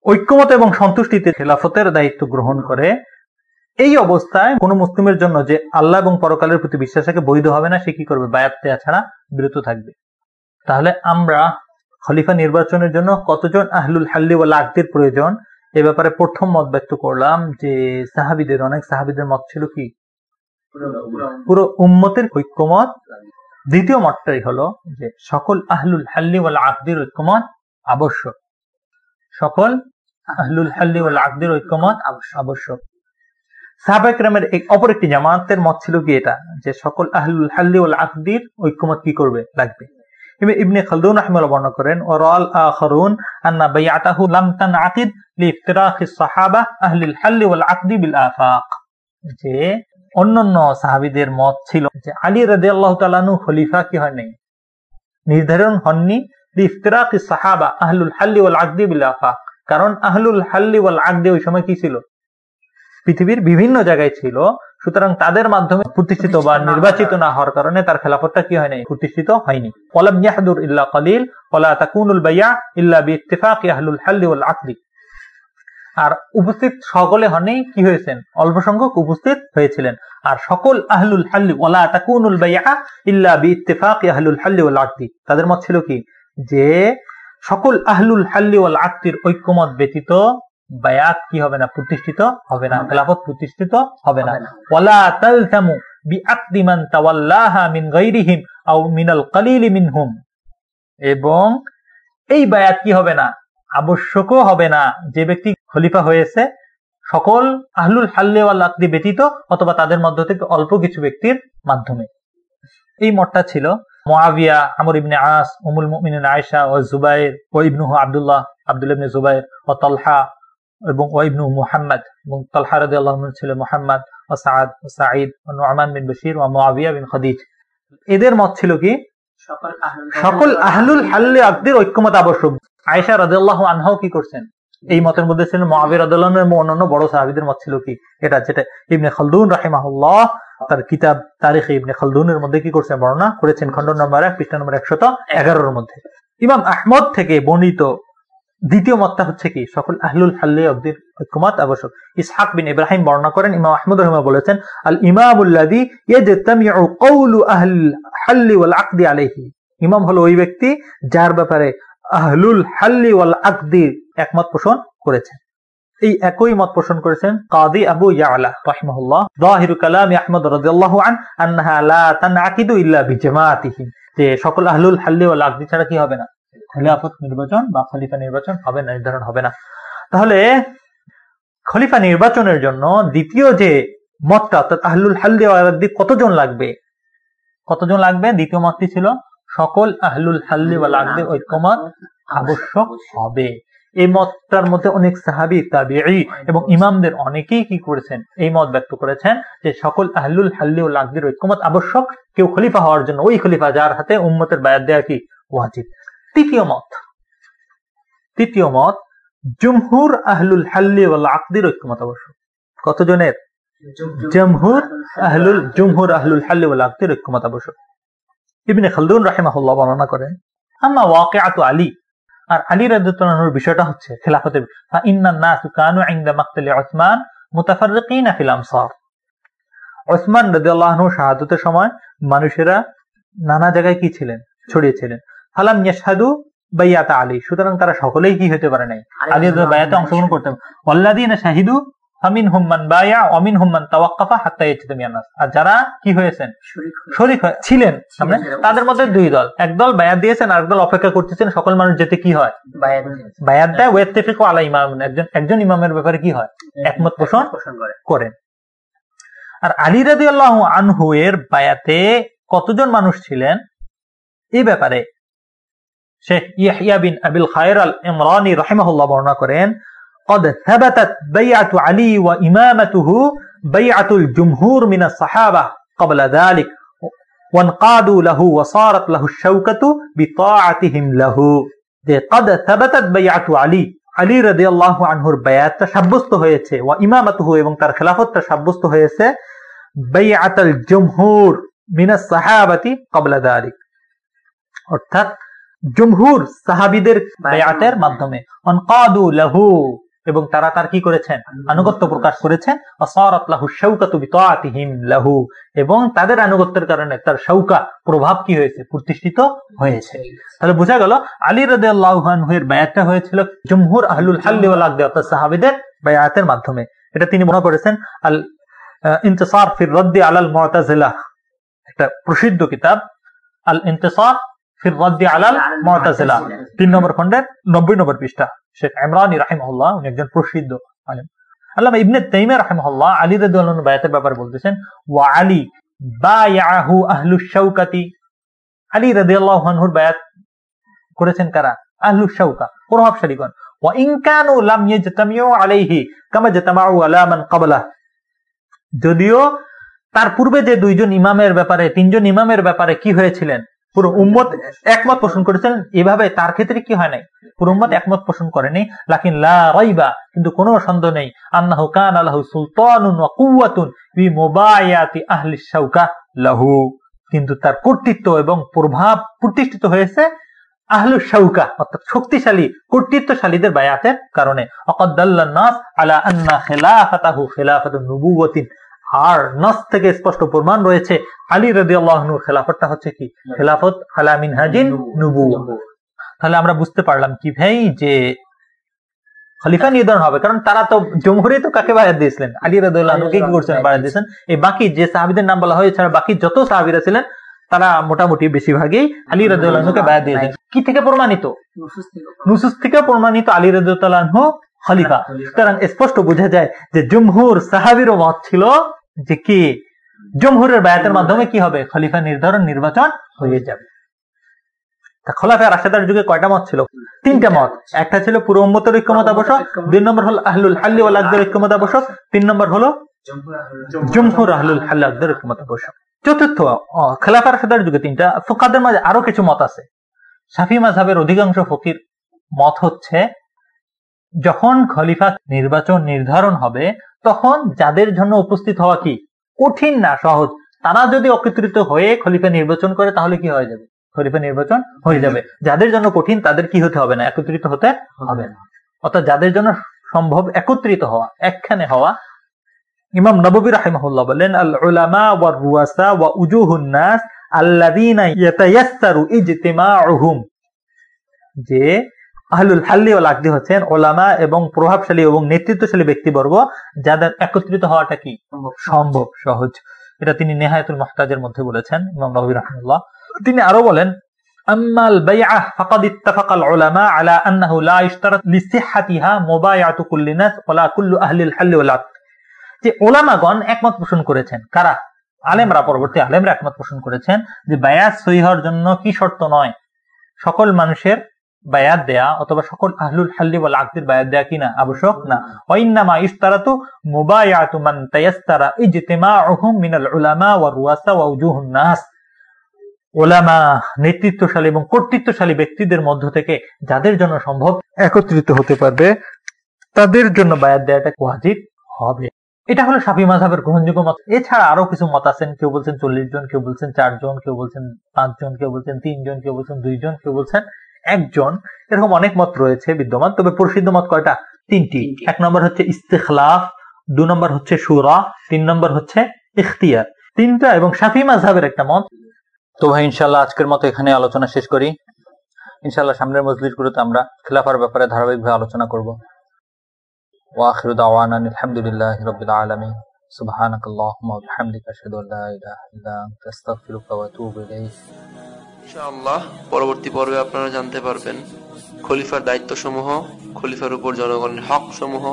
ঐক্যমত এবং সন্তুষ্টিতে খেলাফতের দায়িত্ব গ্রহণ করে এই অবস্থায় কোন মুসলিমের জন্য যে আল্লাহ এবং পরকালের প্রতি বিশ্বাস বিশ্বাসকে বৈধ হবে না, সে কি করবে? বায়াত দেয়া ছাড়া বিরত থাকবে। তাহলে আমরা খলিফা নির্বাচনের জন্য কতজন আহলুল হাল্লি ওয়াল আকদের প্রয়োজন? এ ব্যাপারে প্রথম মত ব্যক্ত করলাম যে সাহাবিদের, অনেক সাহাবিদের মত ছিল কি? পুরো উম্মতের ঐক্যমত। দ্বিতীয় মতটাই হলো যে সকল আহলুল হাল্লি ওয়াল আকদের ঐক্যমত আবশ্যক। সকল আহলুল হাল্লি ওয়াল আকদের ঐক্যমত আবশ্যক। সাহাবাকরামের অপর একটি জামাতের মত ছিল কি এটা? যে সকল আহলুল হাল্লি আকদির ঐক্যমত কি করবে? লাগবে। ইবনে খালদুন রাহিমাহুল্লাহ বর্ণনা করেন আখারুন আন্না সাহাবা হাল্লি আকদি বিল আফাক। যে অন্যান্য সাহাবীদের মত ছিল যে আলী রাদিয়াল্লাহু খলিফা কি হয় নাই? নির্ধারণ হননি সাহাবা আহলুল হাল্লি আকদি বিল আফাক। কারণ আহলুল হাল্লি আকদি ওই সময় কি ছিল? পৃথিবীর বিভিন্ন জায়গায় ছিল সুতরাং তাদের মাধ্যমে প্রতিষ্ঠিত বা নির্বাচিত না হওয়ার কারণে তার খেলাফতটা কি হয় নাই প্রতিষ্ঠিত হয়নি। ওয়ালাম ইয়াহদুর ইল্লা কলিল ওয়ালা তাকুনুল বাইয়া ইল্লা বিইত্তিফাক আহলুল হাল্লি ওয়াল আকদি আর উপস্থিত সকলে হনে কি হয়েছেন? অল্প সংখ্যক উপস্থিত হয়েছিলেন। আর সকল আহলুল হাল্লি ওয়ালা তাকুনুল বাইয়া ইল্লা বিইত্তিফাক আহলুল হাল্লি ওয়াল আকদি তাদের মত ছিল কি? যে সকল আহলুল হাল্লি ওয়াল আকদির ঐক্যমত ব্যতীত বায়াত কি হবে না? প্রতিষ্ঠিত হবে না। খেলাফত প্রতিষ্ঠিত হবে না। ওয়ালা তালতামু বিআকদি মান তাওয়াল্লাহা মিন গায়রিহিম আও মিনাল কালিলি মিনহুম। এবং এই বায়াত কি হবে না? আবশ্যকও হবে না। যে ব্যক্তি খলিফা হয়েছে সকল আহলুল হাল্লে ওয়াল আকদি ব্যতীত অথবা তাদের মধ্য থেকে অল্প কিছু ব্যক্তির মাধ্যমে। এই মতটা ছিল মুআবিয়া আমর ইবনে আস উমুল মুমিনিন আয়েশা ও জুবাইর ও ইবনুহু আব্দুল্লাহ আব্দুল ইবনে জুবাইর ও তালহা এবং ওয়াইবনু মুহাম্মদ এবং তালহা রাদিয়াল্লাহু আনহু ছিল মুহাম্মদ ও সাআদ ও সাঈদ ও নুআমান বিন বশির ও মুআবিয়া বিন খাদিজ। এদের মত ছিল কি? সকল আহলুল হাল্লে আকদির ঐক্যমত আবশ্যক। আয়েশা রাদিয়াল্লাহু আনহাও কি করছেন? এই মতের মধ্যে ছিলেন মুআবিয়া রাদিয়াল্লাহু আনহু এবং অন্যান্য বড় সাহাবীদের মত ছিল কি? এটা যেটা ইবনে খালদুন রাহিমাহুল্লাহ তার কিতাব তারিখে ইবনে খালদুনের মধ্যে কি করছেন বর্ণনা করেছেন খণ্ড নম্বর এক পৃষ্ঠা নম্বর একশত এগারোর মধ্যে। ইমাম আহমদ থেকে বর্ণিত দ্বিতীয় মতটা হচ্ছে কি? সকল আহলুল হাল্লি অব্দির ঐক্যমত আবশ্যক। ইসহাক বিন ইব্রাহিম বর্ণনা করেন, ইমাম আহমদ রহমা বলেছেন, আল ইমামুল্লাদি হাল্লি ওয়াল আকদি আলাইহি। ইমাম হলো ওই ব্যক্তি যার ব্যাপারে আহলুল হাল্লি ওয়াল আকদি একমত পোষণ করেছেন। এই একই মত পোষণ করেছেন কাদি আবু ইয়ালা রাহিমাহুল্লাহ। যাহিরু কালাম আহমদ রাদিয়াল্লাহু আন, আন্নাহা লা তানআকিদু ইল্লা বিজামাতিহিম। যে সকল আহলুল হাল্লি ওয়াল আকদি ছাড়া কি হবে না? খেলাফত নির্বাচন বা খলিফা নির্বাচন হবে না, নির্ধারণ হবে না। তাহলে খলিফা নির্বাচনের জন্য দ্বিতীয় যে মতটা, অর্থাৎ আহলুল হাল্দি ওয়ালাদ্দি কতজন লাগবে? কতজন লাগবে? দ্বিতীয় মতটি ছিল, সকল আহলুল হাল্লি ওয়ালাদ্দি ঐক্যমত আবশ্যক হবে। এই মতটার মধ্যে অনেক সাহাবি, তাবিঈ এবং ইমামদের অনেকেই কি করেছেন? এই মত ব্যক্ত করেছেন যে সকল আহলুল হাল্লি ও লাগদির ঐক্যমত আবশ্যক, কেউ খলিফা হওয়ার জন্য। ওই খলিফা যার হাতে উম্মতের বায়াত দেয়া কি? ওয়াজিব। তৃতীয় মত। তৃতীয় মত, জুমহুর আহলুল হাল্লি আকদির ঐক্যমত আবশ্যক কতজনের? জমহুর আহলুল, জুমহুর আহলুল হাল্লি আকদির ঐক্যমত আবশ্যক ইবনে খালদুন রাহিমাহুল্লাহ বর্ণনা করেন, আম্মা ওয়াকিআতু আলী। আর আলী রাদিয়াল্লাহুর বিষয়টা হচ্ছে খেলাফতের উসমান মুতাফাররিকিনা ফিল আমসার। উসমান রাদিয়াল্লাহু আনহু সময় মানুষেরা নানা জায়গায় কি ছিলেন? ছড়িয়েছিলেন ফালাম ইয়াশহাদু বাইয়াতা আলী। সুতরাং তারা সকলেই কি হতে পারে নাই? আলী বায়াতে অংশগ্রহণ করতে ওয়াল্লাযিনা শাহিদু ফামিন হুম্মান বায়া অমিন হুম্মান তাওয়াক্কাফা হাত্তা ইয়াজতামিয়ান নাস। আর যারা কি হয়েছেন? শরীক ছিলেন তাদের মধ্যে দুই দল। একদল বায়াত দিয়েছেন আর একদল অপেক্ষা করতেছেন। সকল মানুষ যেতে কি হয়? বায়াত দেয় ওয়েত্তেফিক আলা ইমাম। একজন একজন ইমামের ব্যাপারে কি হয়? একমত পোষণ করেন। আর আলী রাদিয়াল্লাহু আনহু এর বায়াতে কতজন মানুষ ছিলেন? এই ব্যাপারে শেখ ইয়াহিয়া বিন আবিল খায়ের আল ইমরানি রহিমাহুল্লাহ বর্ণনা করেন قد ثبتت بيعة علي وإمامته بيعة الجمهور من الصحابة قبل ذلك وانقادوا له وصارت له الشوكة بطاعتهم له قد ثبتت بيعة علي আলী রাদি আল্লাহ আনহুর বায়াতটা সাব্যস্ত হয়েছে ওয়া ইমামাতুহু এবং তার খেলাফতটা সাব্যস্ত হয়েছে বাইআতাল জমহুর মিনাস সাহাবাতি ক্বাবলা যালিক অর্থাৎ জমহুর সাহাবিদের বায়াতের মাধ্যমে। অনকাদু লাহু। এবং তারা তার কি করেছেন? আনুগত্য প্রকাশ করেছেন। লাহু এবং তাদের আনুগত্যের কারণে তার শাউকা প্রভাব কি হয়েছে? প্রতিষ্ঠিত হয়েছে। তাহলে বোঝা গেল আলী আনহু বায়াতটা হয়েছিল জমহুর আহলুল হাল্লি ওয়াল আকদি বায়াতের মাধ্যমে। এটা তিনি মনে করেছেন আল ইন্তিসার ফির রদ্দি আলাল মুতাজিলা একটা প্রসিদ্ধ কিতাব আল ইন্তিসার ফির রদ্দি আলাল মুতাজিলা তিন নম্বর খন্ডের নব্বই নম্বর পৃষ্ঠা। শেখ ইমরানি রাহিমহুল্লাহ উনি একজন প্রসিদ্ধ আলেম। আল্লামা ইবনে তাইমিয়া রাহিমহুল্লাহ আলী রাদিয়াল্লাহু বায়াতের ব্যাপারে বলতেছেন ওয়া আলী বায়াহু আহলুশ শাওকাতি। আলী রাদিয়াল্লাহু আনহুর বায়াত করেছেন কারা? আহলুশ শাওকা প্রভাবশালীগণ। ওয়া ইন কানু লাম ইয়াজতামিউ আলাইহি কামা জাতামাউ আলা মান ক্বাবলা যদিও তার পূর্বে যে দুইজন ইমামের ব্যাপারে তিনজন ইমামের ব্যাপারে কি হয়েছিলেন? পুরো উম্মত একমত পোষণ করেছেন। এভাবে তার ক্ষেত্রে কি হয় নাই? পুরো উম্মত একমত পোষণ করেনি। লাকিন লা রাইবা, কিন্তু কোনো সন্দেহ নেই। আন্নাহু কান আলাহু সুলতানুন ওয়া কুওয়াতুন বি মুবায়াতি আহলি শাওকা লাহু। কিন্তু তার কর্তৃত্ব এবং প্রভাব প্রতিষ্ঠিত হয়েছে আহলু শাউকা অর্থাৎ শক্তিশালী, কর্তৃত্বশালীদের বায়াতের কারণে। অকদ্দাল্লান নাস আলা আন্না খিলাফাতাহু খিলাফাতুন নুবুওয়াতিন। আর নাস থেকে স্পষ্ট প্রমাণ রয়েছে আলী রাদিয়াল্লাহু আনহু খেলাফতটা হচ্ছে কি? খেলাফত আলা মিনহাজিন নুবুওয়া। তাহলে আমরা বুঝতে পারলাম কি ভাই যে খলিফা নির্ধারণ হবে, কারণ তারা তো জমহুরে তো কাকে বায়াত দিয়েছিলেন? আলী রাদিয়াল্লাহু আনহুকে কি করছেন বায়াত দিয়েছেন? এই বাকি যে সাহাবীদের নাম বলা হয় এছাড়া বাকি যত সাহাবীরা ছিলেন, তারা মোটামুটি বেশিরভাগই আলী আনহুকে বায়াত দিয়েছেন। কি থেকে প্রমাণিত? নুসুস থেকে প্রমাণিত আলী আনহু খলিফা। সুতরাং স্পষ্ট বোঝা যায় যে জমহুর সাহাবীর মত ছিল যে কি? জমহুরের বায়াতের মাধ্যমে কি হবে? খলিফা নির্ধারণ, নির্বাচন হয়ে যাবে। রাশেদার যুগে কয়টা মত ছিল? তিনটা মত। একটা ছিল পুরো উম্মতের দুই নম্বর হলো আহলুল হাল্লি তিন নম্বর হলো জমহুর আহলুল চতুর্থ রাশেদার যুগে তিনটা। ফোকাদের মাঝে আরও কিছু মত আছে। শাফি মাঝহের অধিকাংশ ফকির মত হচ্ছে, যখন খলিফা নির্বাচন নির্ধারণ হবে তখন যাদের জন্য উপস্থিত হওয়া কি কঠিন না, সহজ, তারা যদি একত্রিত হয়ে খলিফা নির্বাচন করে, তাহলে কি হয়ে যাবে? খলিফা নির্বাচন হয়ে যাবে। যাদের জন্য কঠিন, তাদের কি হতে হবে না? একত্রিত হতে হবে না। অর্থাৎ যাদের জন্য সম্ভব একত্রিত হওয়া, একখানে হওয়া, ইমাম নববী রাহিমাহুল্লাহ বলেন আল উলামা ওয়া রুয়াসা ওয়া উজুহুন নাস আল্লাযীনা ইয়াতায়াসসারু ইজতিমাউহুম, যে আহলুল হাল্লি ওয়াল আকদি হচ্ছেন ওলামা এবং প্রভাবশালী এবং নেতৃত্বশালী ব্যক্তিবর্গ যাদের একত্রিত হওয়াটা কি সম্ভব সহজ এটা তিনি নেহায়াতুল মুহতাজের মধ্যে বলেছেন ইমাম নবী রাহমাহুল্লাহ তিনি আরো বলেন أما البيعة فقد اتفق العلماء على أنه لا يشترط لصحتها مبايعة كل الناس ولا كل أهل الحل والعقد যে ওলামাগণ একমত পোষণ করেছেন কারা আলেমরা পরবর্তী আলেমরা একমত পোষণ করেছেন যে বায়াত সহি হওয়ার জন্য কি শর্ত নয় সকল মানুষের বায়াত দেয়া অথবা সকল আহলুল হাল্লি ওয়াল আকদির বায়াত দেয়া কিনা আবশ্যক? না। ওয়াইন্নামা ইশতারাতু মুবায়াতু মান তায়াসসারা ইজতিমাউহুম মিনাল উলামা ওয়া রুয়াসা ওয়া উজুহুন নাস। ওলামা নেতৃত্বশালী এবং কর্তৃত্বশালী ব্যক্তিদের মধ্য থেকে যাদের জন্য সম্ভব একত্রিত হতে পারবে, তাদের জন্য বায়াত দেওয়াটা ওয়াজিব হবে। এটা হলো সাফি মাঝাবের গ্রহণযোগ্য মত। এছাড়া আরও কিছু মত আছেন। কেউ বলছেন চল্লিশ জন, কেউ বলছেন চারজন কেউ বলছেন পাঁচজন কেউ বলছেন তিনজন কেউ বলছেন দুইজন কেউ বলছেন একজন এরকম অনেক মত রয়েছে বিদ্যমান তবে প্রসিদ্ধ মত কয়টা তিনটি এক নম্বর হচ্ছে ইস্তেখলাফ দু নম্বর হচ্ছে সুরা তিন নম্বর হচ্ছে ইখতিয়ার তিনটা এবং সাফি মাঝাবের একটা মত তো ভাই ইনশাল্লাহ আজকের মতো এখানে আলোচনা শেষ করি ইনশাল্লাহ সামনের মজলিসগুলোতে আমরা খিলাফার ব্যাপারে ধারাবাহিকভাবে আলোচনা করব ওয়াখির দাওয়ানা আলহামদুলিল্লাহ রবিল আলমী سبحانك اللهم وبحمدك أشهد أن لا إله إلا أنت أستغفرك وأتوب إليك ইনশাআল্লাহ, পরবর্তী পর্বে আপনারা জানতে পারবেন খলিফার দায়িত্ব সমূহ খলিফার উপর জনগণের হক সমূহ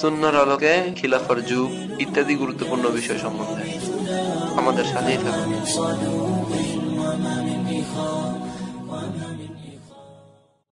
সুন্নার আলোকে খিলাফার যুগ ইত্যাদি গুরুত্বপূর্ণ বিষয় সম্বন্ধে। আমাদের সাথেই থাকুন।